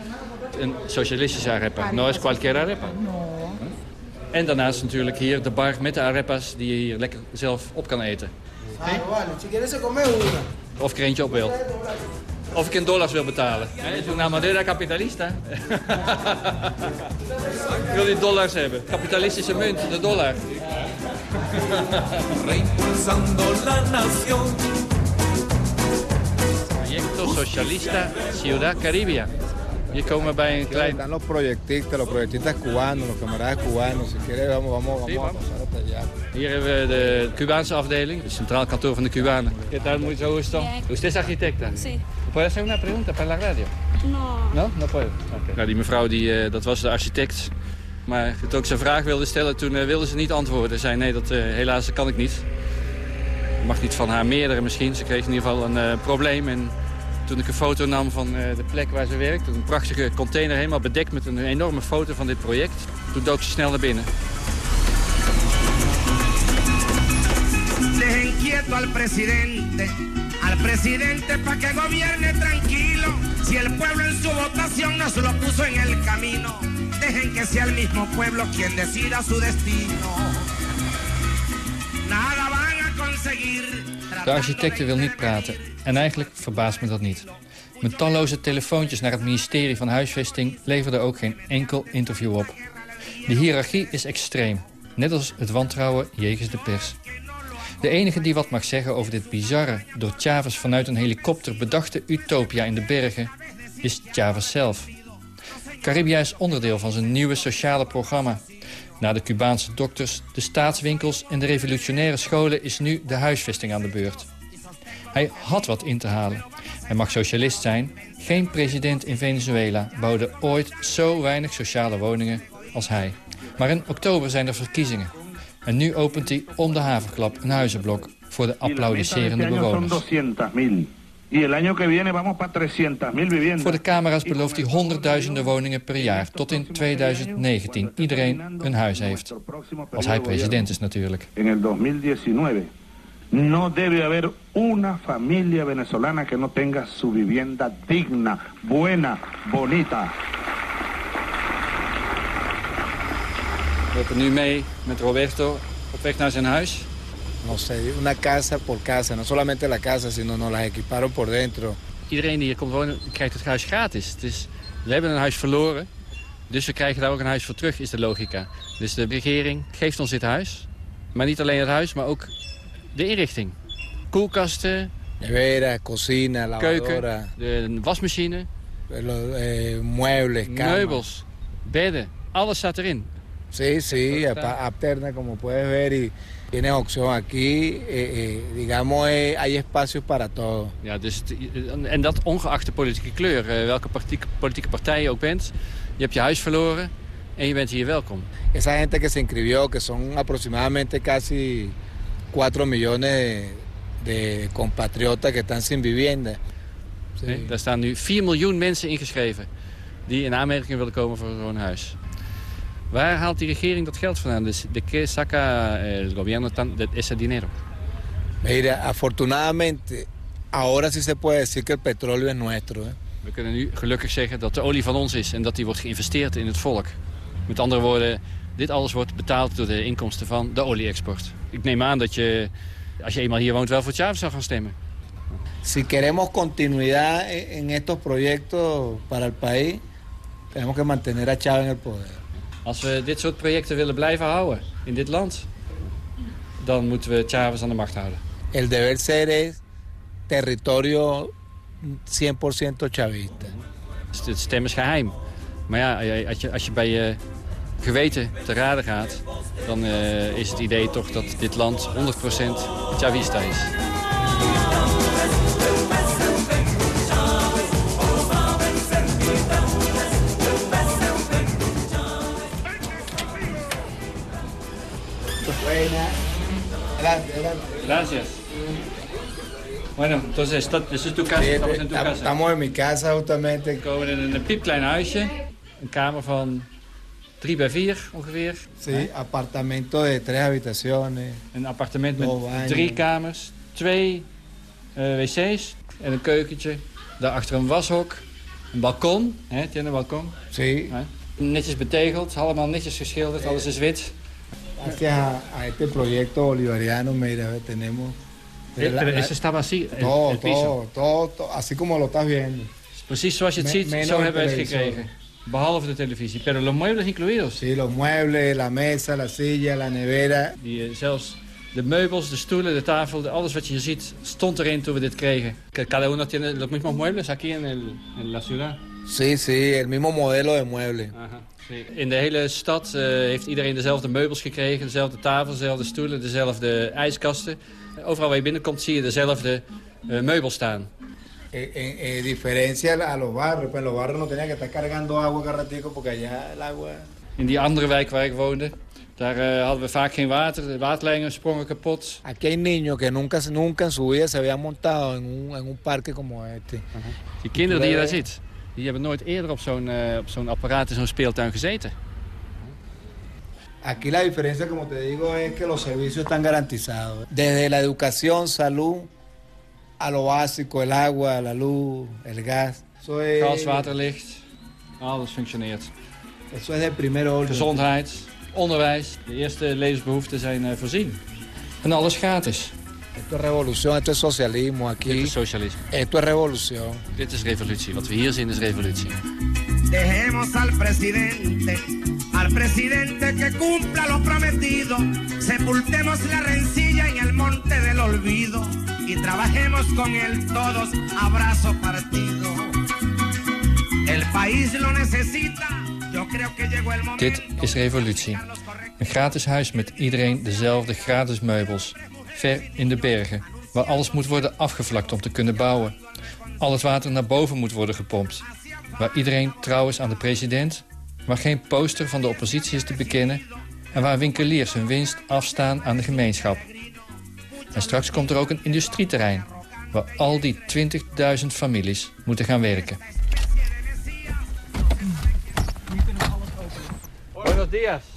Een socialistische arepa. No es cualquier arepa. En daarnaast natuurlijk hier de bar met de arepas die je hier lekker zelf op kan eten. Claro, vale. Si quieres se come una. Of ik er eentje op wil. Of ik in dollars wil betalen. Het is una moneda capitalista. ik wil die dollars hebben. Kapitalistische munt, de dollar. reimpulsando la nación. Proyecto Socialista Ciudad Caribia. Hier komen we bij een klein... Están los proyectistas, los proyectistas cubanos, los camaradas cubanos. Si quieres, vamos, vamos, vamos Hier hebben we de Cubaanse afdeling, het centraal kantoor van de Cubanen. ¿Qué tal? Mucho gusto. ¿Usted es arquitecta? Sí. ¿Puede hacer una pregunta para la radio? No. No? No puedo. Nou, die mevrouw, die, eh, dat was de architect. Maar toen ik zijn vraag wilde stellen, toen eh, wilde ze niet antwoorden. Ze zei, nee, dat, eh, helaas dat kan ik niet. Ik mag niet van haar meerdere misschien. Ze kreeg in ieder geval een eh, probleem. En toen ik een foto nam van eh, de plek waar ze werkt... een prachtige container helemaal bedekt met een enorme foto van dit project... toen dook ze snel naar binnen. Dejen quieto al presidente, al presidente pa' que gobierne tranquilo. Si el pueblo en su votación nos lo puso en el camino, dejen que sea el mismo pueblo quien decida su destino. Nada van a conseguir. De architecte wil niet praten. En eigenlijk verbaast me dat niet. Met talloze telefoontjes naar het ministerie van Huisvesting... leverde ook geen enkel interview op. De hiërarchie is extreem. Net als het wantrouwen jegens de pers. De enige die wat mag zeggen over dit bizarre... door Chavez vanuit een helikopter bedachte utopia in de bergen... is Chavez zelf. Caribia is onderdeel van zijn nieuwe sociale programma. Na de Cubaanse dokters, de staatswinkels en de revolutionaire scholen... is nu de huisvesting aan de beurt. Hij had wat in te halen. Hij mag socialist zijn. Geen president in Venezuela bouwde ooit zo weinig sociale woningen als hij. Maar in oktober zijn er verkiezingen. En nu opent hij om de haverklap een huizenblok... voor de applaudisserende bewoners. 200.000. Y el año que viene vamos para 300.000 viviendas. Voor de camera's belooft hij honderdduizenden woningen per jaar... tot in 2019 iedereen een huis heeft. Als hij president is natuurlijk. El 2019 no debe haber una familia venezolana que no tenga su vivienda digna, buena, bonita. We lopen nu mee met Roberto op weg naar zijn huis. No sé, una casa por casa, no solamente la casa, sino nos las equiparon por dentro. Iedereen die hier komt wonen krijgt het huis gratis. Het is, we hebben een huis verloren, dus we krijgen daar ook een huis voor terug, is de logica. Dus de regering geeft ons dit huis. Maar niet alleen het huis, maar ook de inrichting. Koelkasten, Nevera, cocina, keuken, de wasmachine, lo- eh, muebles, meubels, bedden. Alles staat erin. Sí, sí, apterna como puedes ver y tienes opción aquí, eh, eh, digamos, eh, hay espacios para todo. Ja, dus en dat ongeacht de politieke kleur, eh, welke politieke partij je ook bent. Je hebt je huis verloren en je bent hier welkom. Esa gente que se inscribió, que son aproximadamente casi 4 millones de, de compatriotas que están sin vivienda. Daar staan nu 4 miljoen mensen ingeschreven die in aanmerking willen komen voor zo'n huis. Waar haalt die regering dat geld vandaan? Dus de que saca el gobierno tan, de ese dinero? Mira, afortunadamente, ahora sí se puede decir que el petróleo es nuestro. ¿eh? We kunnen nu gelukkig zeggen dat de olie van ons is en dat die wordt geïnvesteerd in het volk. Met andere woorden, dit alles wordt betaald door de inkomsten van de olie-export. Ik neem aan dat je, als je eenmaal hier woont, wel voor Chavez zou gaan stemmen. Si queremos continuidad en en estos proyectos para el país, tenemos que mantener a Chávez en el poder. Als we dit soort projecten willen blijven houden in dit land, dan moeten we Chavez aan de macht houden. El deber ser es territorio 100% chavista. Het stem is geheim. Maar ja, als je, als je bij je geweten te raden gaat... dan eh, is het idee toch dat dit land 100% Chavista is. Buena. Gracias. Gracias. Bueno, entonces, esta, esta es tu casa. Sí, Estamos en tu estamos- casa. estamos en mi casa justamente. We komen in een piepklein huisje. Een kamer van 3 bij 4 ongeveer. Sí, apartamento de tres habitaciones. Een appartement met drie kamers, twee eh, wc's en een keukentje. Daarachter een washok, een balkon. Hè, tiene een balkon. Sí. Netjes betegeld, allemaal netjes geschilderd, alles is wit. Gracias a, a este proyecto bolivariano, mira, tenemos... Eh, pero eso estaba así, el- todo, el piso. todo, todo, todo, así como lo estás viendo. Precies zoals je het Me- ziet, menos zo el hebben we het televisor. gekregen. Behalve de televisie. Pero los muebles incluidos. Sí, los muebles, la mesa, la silla, la nevera. Die, eh, zelfs de meubels, de stoelen, de tafel, de- alles wat je hier ziet, stond erin toen we dit kregen. Que Cada uno tiene los mismos muebles aquí en, el, en la ciudad. Sí, sí, el mismo modelo de mueble. Sí. In de hele stad eh, heeft iedereen dezelfde meubels gekregen. Dezelfde tafels, dezelfde stoelen, dezelfde ijskasten. Overal waar je binnenkomt zie je dezelfde eh, meubels staan. En, en- en diferencia a los barrios, pues los barrios no tenía que estar cargando agua cada ratico porque allá el agua... In die andere wijk waar ik woonde, daar eh, hadden we vaak geen water. De waterleidingen sprongen kapot. Aquí hay niños que nunca, nunca en su vida se habían montado en un, en un parque como este. Die kinderen die je daar ziet, die hebben nooit eerder op zo'n eh, op zo'n apparaat in zo'n speeltuin gezeten. Aquí la diferencia, como te digo, es que los servicios están garantizados. Desde la educación, salud, a lo básico, el agua, la luz, el gas. Eso es, Gas, water, licht, alles functioneert. eso es de primer orden. Gezondheid, onderwijs, de eerste levensbehoeften zijn eh, voorzien. En alles gratis. Esto es revolución, esto es socialismo aquí. Dit is socialisme. Esto es revolución. Dit is revolutie. Wat we hier zien is revolutie. Dejemos al presidente, al presidente que cumpla lo prometido. Sepultemos la rencilla en el monte del olvido y trabajemos con él todos abrazo partido. El país lo necesita. Yo creo que llegó el momento. Dit is revolutie. Een gratis huis met iedereen dezelfde gratis meubels. Ver in de bergen, waar alles moet worden afgevlakt om te kunnen bouwen. Al het water naar boven moet worden gepompt. Waar iedereen trouw is aan de president. Waar geen poster van de oppositie is te bekennen. En waar winkeliers hun winst afstaan aan de gemeenschap. En straks komt er ook een industrieterrein. Waar al die 20.000 families moeten gaan werken. Buenos días.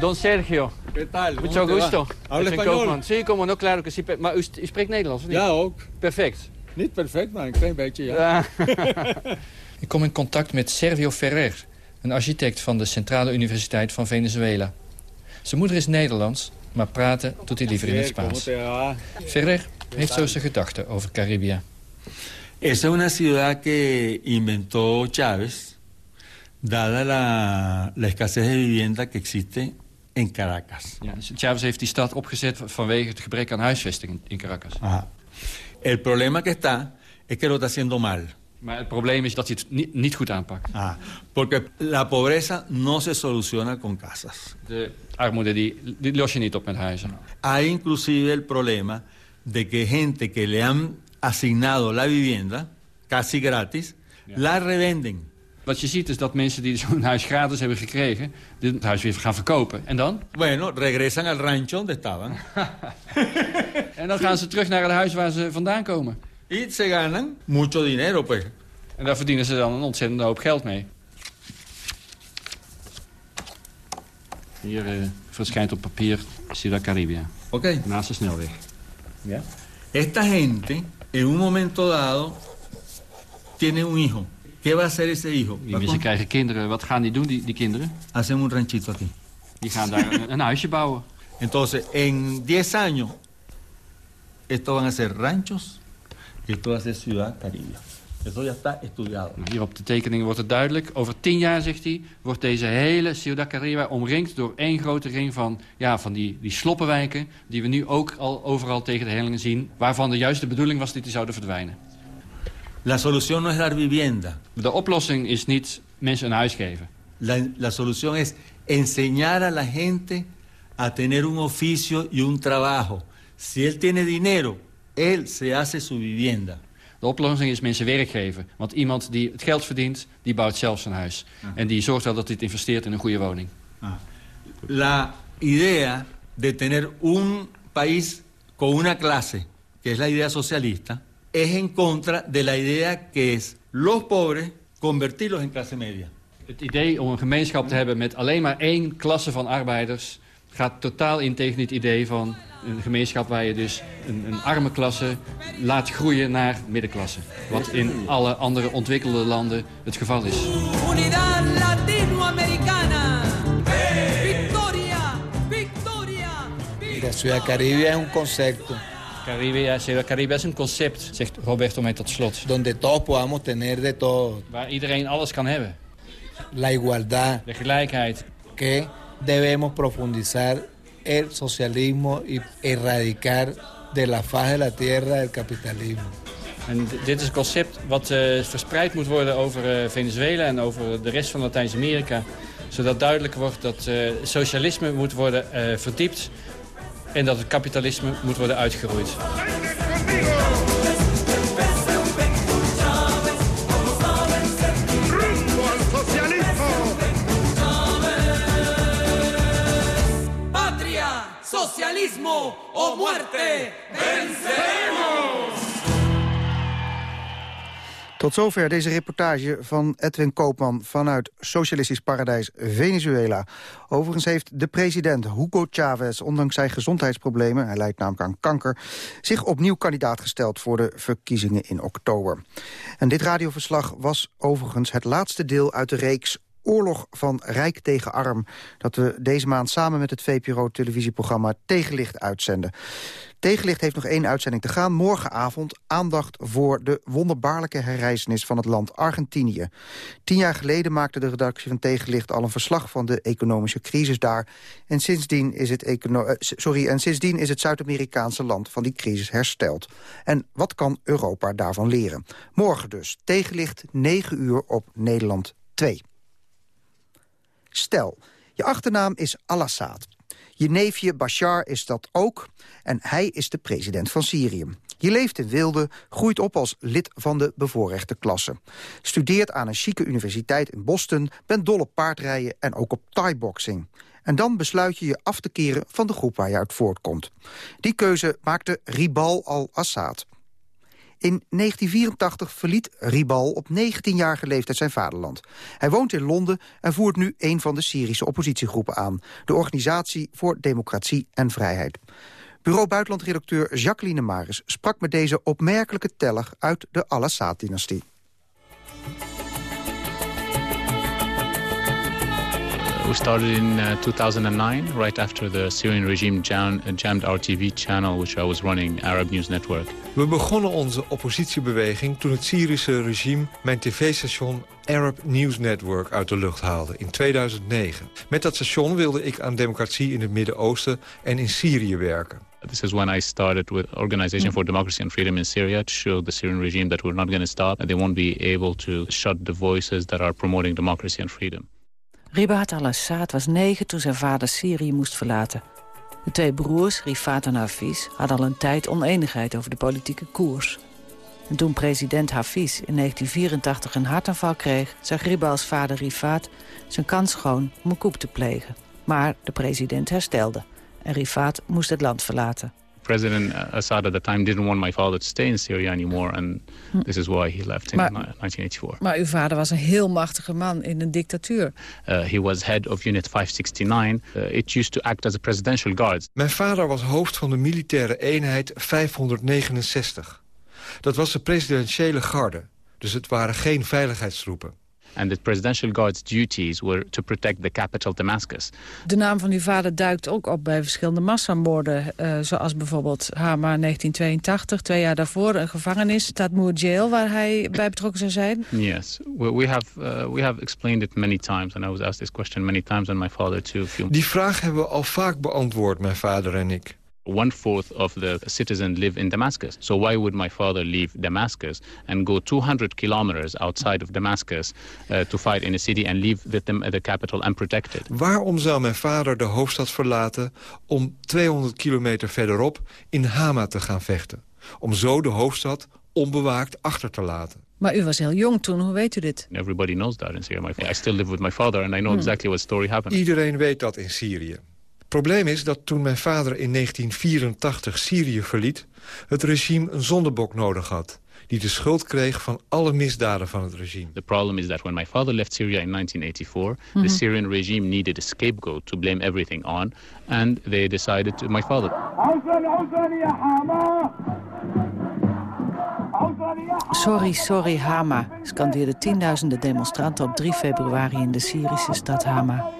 Don Sergio. ¿Qué tal? Mucho gusto. ¿Habla español? Koopman. Sí, como no, claro que sí. Maar u, spreekt Nederlands, of niet? Ja, ook. Perfect. Niet perfect, maar een klein beetje, ja. Ik kom in contact met Sergio Ferrer, een architect van de Centrale Universiteit van Venezuela. Zijn moeder is Nederlands, maar praten doet hij liever in het ¿Cómo Spaans. Ferrer heeft zo zijn gedachten over Caribia. Es una ciudad que inventó Chávez, dada la, la escasez de vivienda que existe en Caracas. Ja, Chavez heeft die stad opgezet vanwege het gebrek aan huisvesting in- in Caracas. Ajá. El problema que está es que lo está haciendo mal. Maar het probleem is dat hij het niet, niet goed aanpakt. Ah, porque la pobreza no se soluciona con casas. De armoede die, die los je niet op met huizen. Hay inclusive el problema de que gente que le han asignado la vivienda, casi gratis, la revenden. Wat je ziet is dat mensen die zo'n huis gratis hebben gekregen... dit huis weer gaan verkopen. En dan? Bueno, regresan al rancho donde estaban. En dan gaan ze terug naar het huis waar ze vandaan komen. Y se ganan mucho dinero, pues. En daar verdienen ze dan een ontzettende hoop geld mee. Hier eh, verschijnt op papier Ciudad Caribia. Oké. Naast de snelweg. Ja? Esta gente, en un momento dado, tiene un hijo. ¿Qué va a hacer ese hijo? Die mensen krijgen kinderen. Wat gaan die doen, die, die kinderen? Hacen un ranchito aquí. Die gaan daar een, een huisje bouwen. Entonces, en 10 años, estos van a ser ranchos esto va a ser ciudad Caribe. Eso ya está estudiado. Nou, Hier op de tekening wordt het duidelijk. Over tien jaar, zegt hij, wordt deze hele Ciudad Caribia omringd door één grote ring van, ja, van die, die sloppenwijken... die we nu ook al overal tegen de hellingen zien... waarvan de juiste bedoeling was dat die zouden verdwijnen. La solución no es dar vivienda. De oplossing is niet mensen een huis geven. La, la solución es enseñar a la gente a tener un oficio y un trabajo. Si él tiene dinero, él se hace su vivienda. De oplossing is mensen werk geven. Want iemand die het geld verdient, die bouwt zelf zijn huis. En die zorgt wel dat hij het investeert in een goede woning. La idea de tener un país con una clase, que es la idea socialista, es en contra de la idea que es los pobres convertirlos en clase media. Het idee om een gemeenschap te hebben met alleen maar één klasse van arbeiders... gaat totaal in tegen het idee van een gemeenschap waar je dus een, een arme klasse laat groeien naar middenklasse. Wat in alle andere ontwikkelde landen het geval is. Unidad Latinoamericana. Victoria, Victoria. Mira, Ciudad Caribe es un concepto. Caribia, Ciudad Caribe is een concept, zegt Roberto mij tot slot. Donde todos podamos tener de todo. Waar iedereen alles kan hebben. la igualdad, de gelijkheid. que debemos profundizar el socialismo y erradicar de la faz de la tierra el capitalismo. En dit is een concept wat uh, verspreid moet worden over uh, Venezuela en over de rest van Latijns-Amerika. Zodat duidelijk wordt dat uh, socialisme moet worden verdiept en dat het kapitalisme moet worden uitgeroeid. Socialismo o muerte, venceremos! Tot zover deze reportage van Edwin Koopman vanuit Socialistisch Paradijs Venezuela. Overigens heeft de president Hugo Chavez, ondanks zijn gezondheidsproblemen, hij lijdt namelijk aan kanker, zich opnieuw kandidaat gesteld voor de verkiezingen in oktober. En dit radioverslag was overigens het laatste deel uit de reeks Oorlog van Rijk tegen Arm... dat we deze maand samen met het VPRO-televisieprogramma Tegenlicht uitzenden. Tegenlicht heeft nog één uitzending te gaan. Morgenavond aandacht voor de wonderbaarlijke herreizenis van het land Argentinië. Tien jaar geleden maakte de redactie van Tegenlicht al een verslag van de economische crisis daar. En sindsdien is het, econo sorry, en sindsdien is het Zuid-Amerikaanse land van die crisis hersteld. En wat kan Europa daarvan leren? Morgen dus, Tegenlicht, 9 uur op Nederland 2. Stel, je achternaam is Al-Assad. Je neefje Bashar is dat ook en hij is de president van Syrië. Je leeft in Wilde, groeit op als lid van de bevoorrechte klasse. Studeert aan een chique universiteit in Boston, bent dol op paardrijden en ook op thai-boxing. En dan besluit je je af te keren van de groep waar je uit voortkomt. Die keuze maakte Ribal al-Assad. In 1984 verliet Ribal op 19-jarige leeftijd zijn vaderland. Hij woont in Londen en voert nu een van de Syrische oppositiegroepen aan. De Organisatie voor Democratie en Vrijheid. Bureau Buitenlandredacteur Jacqueline Maris sprak met deze opmerkelijke teller uit de Al-Assad-dynastie. We started in uh, 2009, right after the Syrian regime jam jammed our TV channel, which I was running, Arab News Network. We begonnen onze oppositiebeweging toen het Syrische regime mijn tv-station Arab News Network uit de lucht haalde in 2009. Met dat station wilde ik aan democratie in het Midden-Oosten en in Syrië werken. This is when I started with Organization for Democracy and Freedom in Syria to show the Syrian regime that we're not going to stop and they won't be able to shut the voices that are promoting democracy and freedom. Ribat al-Assad was negen toen zijn vader Syrië moest verlaten. De twee broers, Rifat en Hafiz, hadden al een tijd oneenigheid over de politieke koers. En toen president Hafiz in 1984 een hartaanval kreeg... zag Ribals vader Rifat zijn kans schoon om een coup te plegen. Maar de president herstelde en Rifat moest het land verlaten. President Assad at the time didn't want my father to stay in Syria anymore. And this is why he left in Maar- 1984. Maar uw vader was een heel machtige man in een dictatuur. Uh, he was head of Unit 569. Uh, it used to act as a presidential guard. Mijn vader was hoofd van de militaire eenheid 569. Dat was de presidentiële garde, dus het waren geen veiligheidstroepen. And the presidential guard's duties were to protect the capital Damascus. De naam van uw vader duikt ook op bij verschillende massamoorden. eh, zoals bijvoorbeeld Hama 1982, twee jaar daarvoor een gevangenis. Tadmoor Jail, waar hij bij betrokken zou zijn. Yes, we, we have uh, we have explained it many times, and I was asked this question many times, and my father too. Die vraag hebben we al vaak beantwoord, mijn vader en ik. One fourth of the citizens live in Damascus. So why would my father leave Damascus and go 200 kilometers outside of Damascus uh, to fight in a city and leave the, the capital unprotected? Waarom zou mijn vader de hoofdstad verlaten om 200 kilometer verderop in Hama te gaan vechten? Om zo de hoofdstad onbewaakt achter te laten. Maar u was heel jong toen, hoe weet u dit? Everybody knows that in Syria. My, I still live with my father, and I know Hmm. exactly what story happened. Iedereen weet dat in Syrië. Het probleem is dat toen mijn vader in 1984 Syrië verliet... het regime een zondebok nodig had... die de schuld kreeg van alle misdaden van het regime. The problem is that when my father left Syria in 1984, Mhm. the Syrian regime needed a scapegoat to blame everything on, and they decided to my father. Sorry, sorry, Hama, scandeerden tienduizenden demonstranten op 3 februari in de Syrische stad Hama.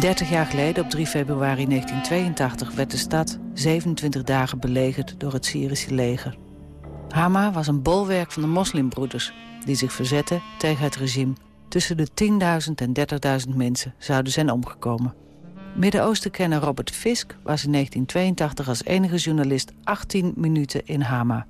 30 jaar geleden, op 3 februari 1982, werd de stad 27 dagen belegerd door het Syrische leger. Hama was een bolwerk van de moslimbroeders... die zich verzetten tegen het regime. Tussen de 10.000 en 30.000 mensen zouden zijn omgekomen. Midden-Oosten-kenner Robert Fisk was in 1982 als enige journalist 18 minuten in Hama.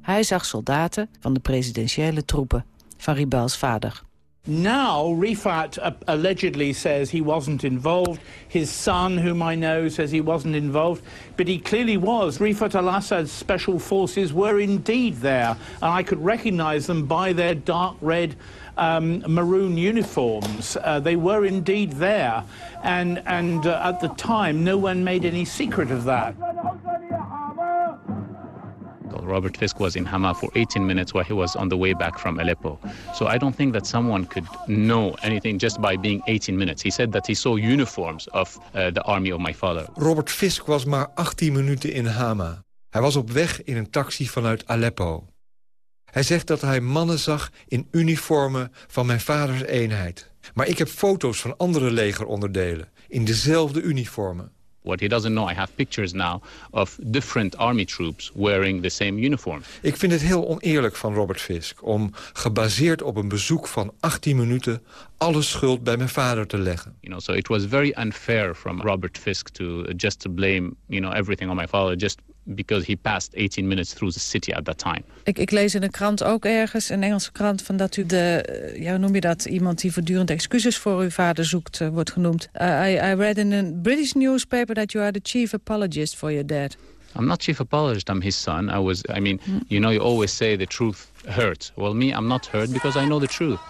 Hij zag soldaten van de presidentiële troepen van Ribals vader. Now, Rifat uh, allegedly says he wasn't involved. His son, whom I know, says he wasn't involved. But he clearly was. Rifat al-Assad's special forces were indeed there. And I could recognize them by their dark red um, maroon uniforms. Uh, they were indeed there. And, and uh, at the time, no one made any secret of that. Robert Fisk was in Hama for 18 minutes while he was on the way back from Aleppo. So I don't think that someone could know anything just by being 18 minutes. He said that he saw uniforms of uh, the army of my father. Robert Fisk was maar 18 minuten in Hama. Hij was op weg in een taxi vanuit Aleppo. Hij zegt dat hij mannen zag in uniformen van mijn vaders eenheid. Maar ik heb foto's van andere legeronderdelen in dezelfde uniformen. What he doesn't know, I have pictures now of different army troops wearing the same uniform. Ik vind het heel oneerlijk van Robert Fisk om gebaseerd op een bezoek van 18 minuten alle schuld bij mijn vader te leggen. You know, so it was very unfair from Robert Fisk to just to blame, you know, everything on my father just because he passed 18 minutes through the city at that time. Ik, ik lees in een krant ook ergens, een Engelse krant... van dat u de, eh, ja, hoe noem je dat, iemand die voortdurend excuses voor uw vader zoekt, uh, wordt genoemd. Uh, I, I read in a British newspaper that you are the chief apologist for your dad. I'm not chief apologist, I'm his son. I was, I mean, mm. you know, you always say the truth hurts. Well, me, I'm not hurt because I know the truth.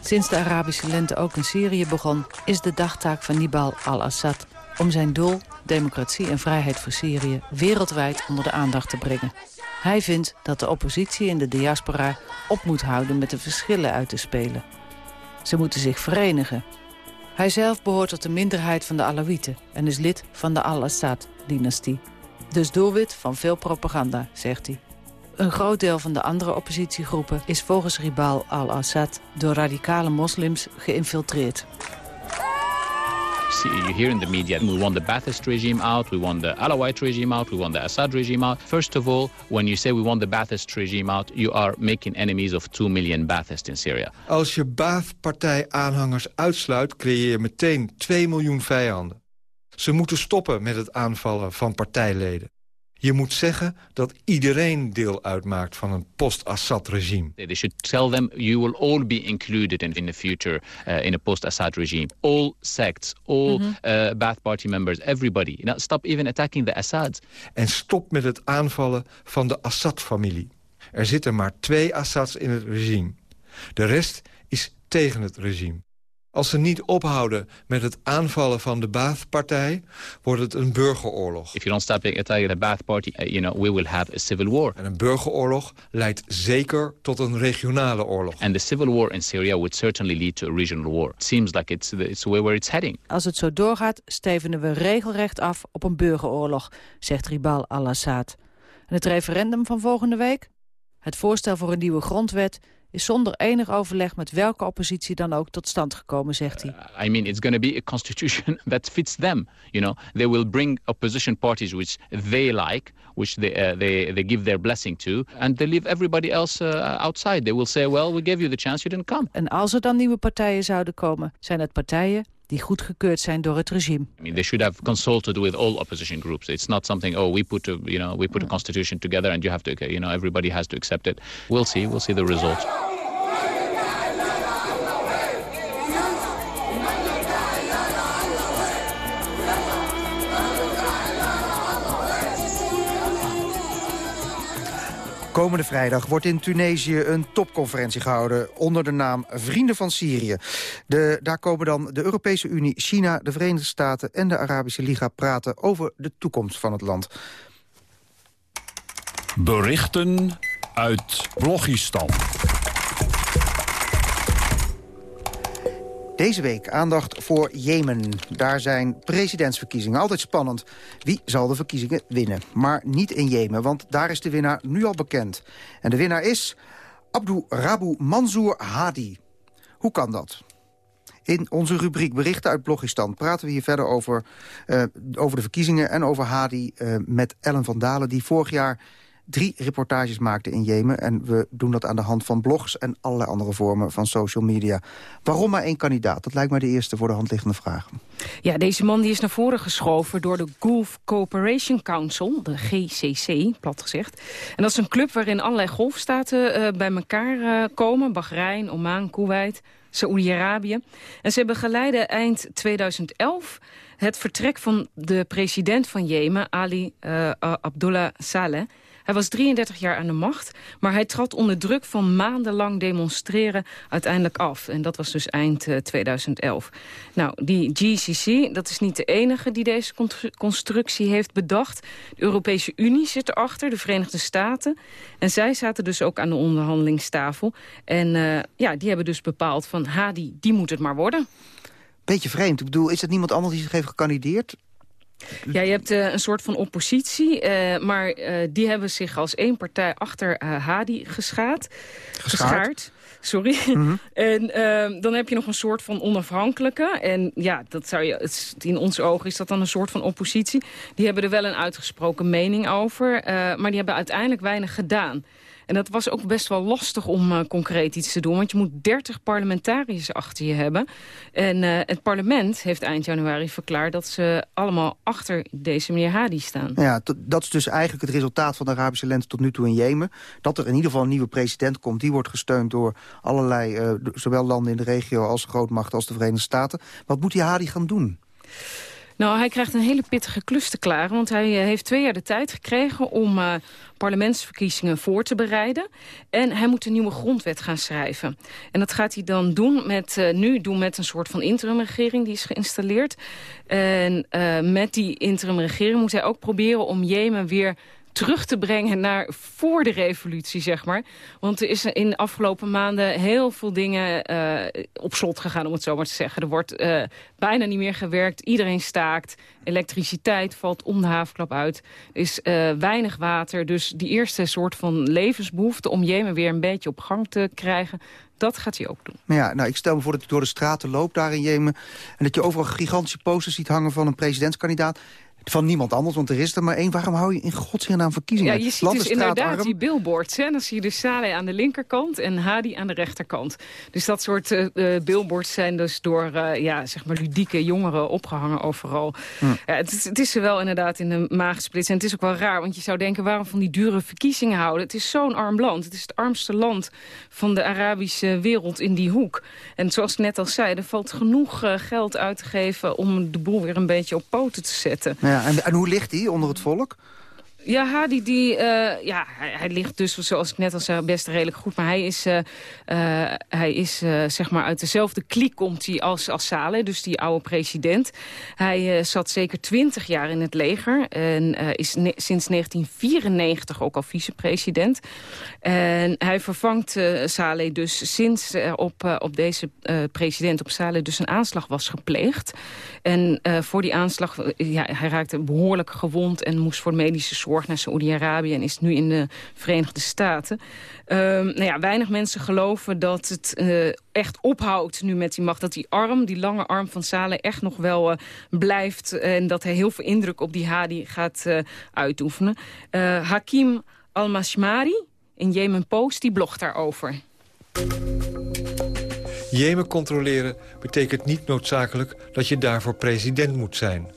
Sinds de Arabische lente ook in Syrië begon... is de dagtaak van Nibal al-Assad om zijn doel, democratie en vrijheid voor Syrië... wereldwijd onder de aandacht te brengen. Hij vindt dat de oppositie in de diaspora op moet houden met de verschillen uit te spelen. Ze moeten zich verenigen. Hij zelf behoort tot de minderheid van de Alawieten... en is lid van de Al-Assad-dynastie. Dus doelwit van veel propaganda, zegt hij. Een groot deel van de andere oppositiegroepen is volgens Ribal al-Assad door radicale moslims geïnfiltreerd. See, you hear in the media, we want the Ba'athist regime out, we want the Alawite regime out, we want the Assad regime out. First of all, when you say we want the Ba'athist regime out, you are making enemies of 2 million Ba'athists in Syria. Als je Ba'ath-partij-aanhangers uitsluit, creëer je meteen 2 miljoen vijanden. Ze moeten stoppen met het aanvallen van partijleden. Je moet zeggen dat iedereen deel uitmaakt van een post-Assad-regime. They should tell them you will all be included in, in the future uh, in a post-Assad regime. All sects, all mm -hmm. uh, Ba'ath Party members, everybody. Know, stop even attacking the Assads. En stop met het aanvallen van de Assad-familie. Er zitten maar twee Assads in het regime. De rest is tegen het regime. Als ze niet ophouden met het aanvallen van de Baath-partij... wordt het een burgeroorlog. If you don't stop attacking the Baath party, uh, you know, we will have a civil war. En een burgeroorlog leidt zeker tot een regionale oorlog. And the civil war in Syria would certainly lead to a regional war. It seems like it's the, it's the way where it's heading. Als het zo doorgaat, stevenen we regelrecht af op een burgeroorlog, zegt Ribal al-Assad. En het referendum van volgende week? Het voorstel voor een nieuwe grondwet is zonder enig overleg met welke oppositie dan ook tot stand gekomen, zegt hij. Uh, I mean, it's going to be a constitution that fits them. You know, they will bring opposition parties which they like, which they, uh, they, they give their blessing to, and they leave everybody else uh, outside. They will say, well, we gave you the chance, you didn't come. En als er dan nieuwe partijen zouden komen, zijn het partijen die goedgekeurd zijn door het regime. I mean, they should have consulted with all opposition groups. It's not something, oh, we put a, you know, we put a constitution together and you have to, you know, everybody has to accept it. We'll see, we'll see the results. Komende vrijdag wordt in Tunesië een topconferentie gehouden... onder de naam Vrienden van Syrië. De, daar komen dan de Europese Unie, China, de Verenigde Staten... en de Arabische Liga praten over de toekomst van het land. Berichten uit Blogistan. Deze week aandacht voor Jemen. Daar zijn presidentsverkiezingen. Altijd spannend. Wie zal de verkiezingen winnen? Maar niet in Jemen, want daar is de winnaar nu al bekend. En de winnaar is Abdou Rabu Mansour Hadi. Hoe kan dat? In onze rubriek Berichten uit Blogistan praten we hier verder over, uh, over de verkiezingen... en over Hadi uh, met Ellen van Dalen, die vorig jaar drie reportages maakte in Jemen. En we doen dat aan de hand van blogs en allerlei andere vormen van social media. Waarom maar één kandidaat? Dat lijkt mij de eerste voor de hand liggende vraag. Ja, deze man die is naar voren geschoven door de Gulf Cooperation Council, de GCC, plat gezegd. En dat is een club waarin allerlei golfstaten uh, bij elkaar uh, komen. Bahrein, Oman, Kuwait, Saoedi-Arabië. En ze hebben geleiden eind 2011 het vertrek van de president van Jemen, Ali uh, Abdullah Saleh... Hij was 33 jaar aan de macht, maar hij trad onder druk van maandenlang demonstreren uiteindelijk af. En dat was dus eind uh, 2011. Nou, die GCC, dat is niet de enige die deze constructie heeft bedacht. De Europese Unie zit erachter, de Verenigde Staten. En zij zaten dus ook aan de onderhandelingstafel. En uh, ja, die hebben dus bepaald van Hadi, die moet het maar worden. Beetje vreemd. Ik bedoel, is het niemand anders die zich heeft gekandideerd? Ja, je hebt uh, een soort van oppositie, uh, maar uh, die hebben zich als één partij achter Hadi geschaad. Geschaard. Sorry. Mm -hmm. En ehm, dan heb je nog een soort van onafhankelijke. En ja, dat zou je, het, in onze ogen is dat dan een soort van oppositie. Die hebben er wel een uitgesproken mening over. maar die hebben uiteindelijk weinig gedaan. En dat was ook best wel lastig om uh, concreet iets te doen. Want je moet 30 parlementariërs achter je hebben. En uh, het parlement heeft eind januari verklaard... dat ze allemaal achter deze meneer Hadi staan. Ja, dat is dus eigenlijk het resultaat van de Arabische lente tot nu toe in Jemen. Dat er in ieder geval een nieuwe president komt. Die wordt gesteund door allerlei, uh, zowel landen in de regio als grootmachten als de Verenigde Staten. Wat moet die Hadi gaan doen? Nou, hij krijgt een hele pittige klus te klaren. Want hij heeft twee jaar de tijd gekregen om uh, parlementsverkiezingen voor te bereiden. En hij moet een nieuwe grondwet gaan schrijven. En dat gaat hij dan doen met, uh, nu doen met een soort van interimregering die is geïnstalleerd. En met die interimregering moet hij ook proberen om Jemen weer terug te brengen naar voor de revolutie, zeg maar. Want er is in de afgelopen maanden heel veel dingen uh, op slot gegaan, om het zo maar te zeggen. Er wordt uh, bijna niet meer gewerkt, iedereen staakt. Elektriciteit valt om de havenklap uit. Er is uh, weinig water, dus die eerste soort van levensbehoefte... om Jemen weer een beetje op gang te krijgen... Dat gaat hij ook doen. Ja, nou, ik stel me voor dat je door de straten loopt daar in Jemen... en dat je overal gigantische posters ziet hangen van een presidentskandidaat van niemand anders, want er is er maar één. Waarom hou je in godsnaam verkiezingen? Ja, je ziet dus inderdaad die billboards. Hè? Dan zie je dus Saleh aan de linkerkant en Hadi aan de rechterkant. Dus dat soort uh, billboards zijn dus door uh, ja, zeg maar ludieke jongeren opgehangen overal. Hm. Ja, het, is, het is er wel inderdaad in de maag gesplitst. En het is ook wel raar, want je zou denken... waarom van die dure verkiezingen houden? Het is zo'n arm land. Het is het armste land van de Arabische wereld in die hoek. En zoals ik net al zei, er valt genoeg uh, geld uit te geven... om de boel weer een beetje op poten te zetten. Ja, en, en hoe ligt hij onder het volk? Ja, Hadi, die, uh, ja, hij, ligt dus, zoals ik net al zei, best redelijk goed. Maar hij is, uh, uh, hij is zeg maar uit dezelfde kliek komt hij als, als Saleh, dus die oude president. Hij zat zeker twintig jaar in het leger en is sinds 1994 ook al vicepresident. En hij vervangt Saleh dus sinds op, op deze president, op Saleh, dus een aanslag was gepleegd. En voor die aanslag, ja, hij raakte behoorlijk gewond en moest voor medische zorg naar Saoedi-Arabië en is nu in de Verenigde Staten. Um, nou ja, weinig mensen geloven dat het uh, echt ophoudt nu met die macht. Dat die arm, die lange arm van Saleh echt nog wel uh, blijft. En dat hij heel veel indruk op die Hadi gaat uh, uitoefenen. Hakim Al-Mashmari in Jemen Post, die blogt daarover. Jemen controleren betekent niet noodzakelijk dat je daarvoor president moet zijn.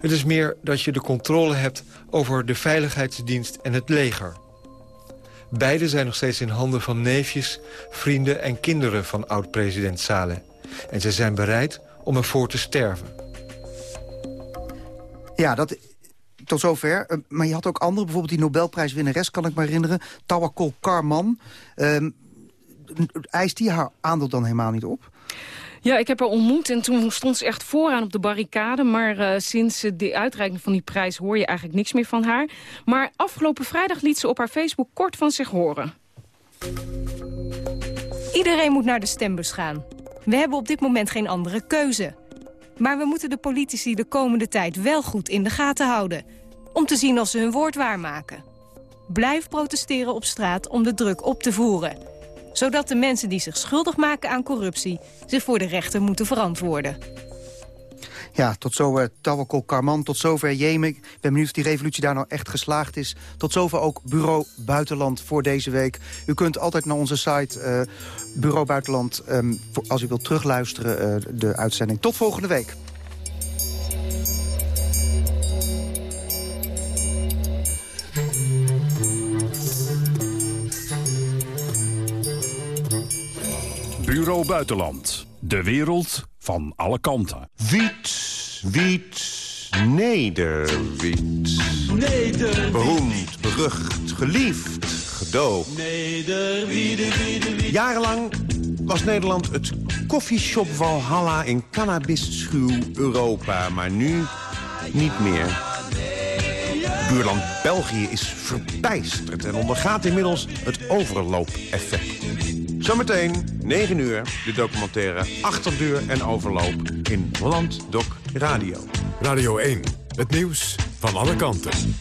Het is meer dat je de controle hebt over de veiligheidsdienst en het leger. Beide zijn nog steeds in handen van neefjes, vrienden en kinderen van oud-president Saleh. En ze zijn bereid om ervoor te sterven. Ja, dat, tot zover. Uh, maar je had ook andere, bijvoorbeeld die Nobelprijswinnares, kan ik me herinneren. Tawakkol Karman. Uh, eist die haar aandeel dan helemaal niet op? Ja, ik heb haar ontmoet en toen stond ze echt vooraan op de barricade. Maar uh, sinds de uitreiking van die prijs hoor je eigenlijk niks meer van haar. Maar afgelopen vrijdag liet ze op haar Facebook kort van zich horen. Iedereen moet naar de stembus gaan. We hebben op dit moment geen andere keuze. Maar we moeten de politici de komende tijd wel goed in de gaten houden. Om te zien of ze hun woord waarmaken. Blijf protesteren op straat om de druk op te voeren. Zodat de mensen die zich schuldig maken aan corruptie... zich voor de rechter moeten verantwoorden. Ja, tot zover Tawakkol Karman, tot zover Jemen. Ik ben benieuwd of die revolutie daar nou echt geslaagd is. Tot zover ook Bureau Buitenland voor deze week. U kunt altijd naar onze site uh, Bureau Buitenland... Voor, als u wilt terugluisteren uh, de uitzending. Tot volgende week. Bureau Buitenland. De wereld van alle kanten. Wiet, wiet, nederwiet. Nederwiet. Beroemd, berucht, geliefd, gedoogd. Wiede. Jarenlang was Nederland het koffieshop Valhalla in cannabisschuw Europa. Maar nu niet meer. Buurland België is verbijsterd en ondergaat inmiddels het overloopeffect. Zometeen, 9 uur, de documentaire Achterdeur en Overloop in Holland Doc Radio. Radio 1, het nieuws van alle kanten.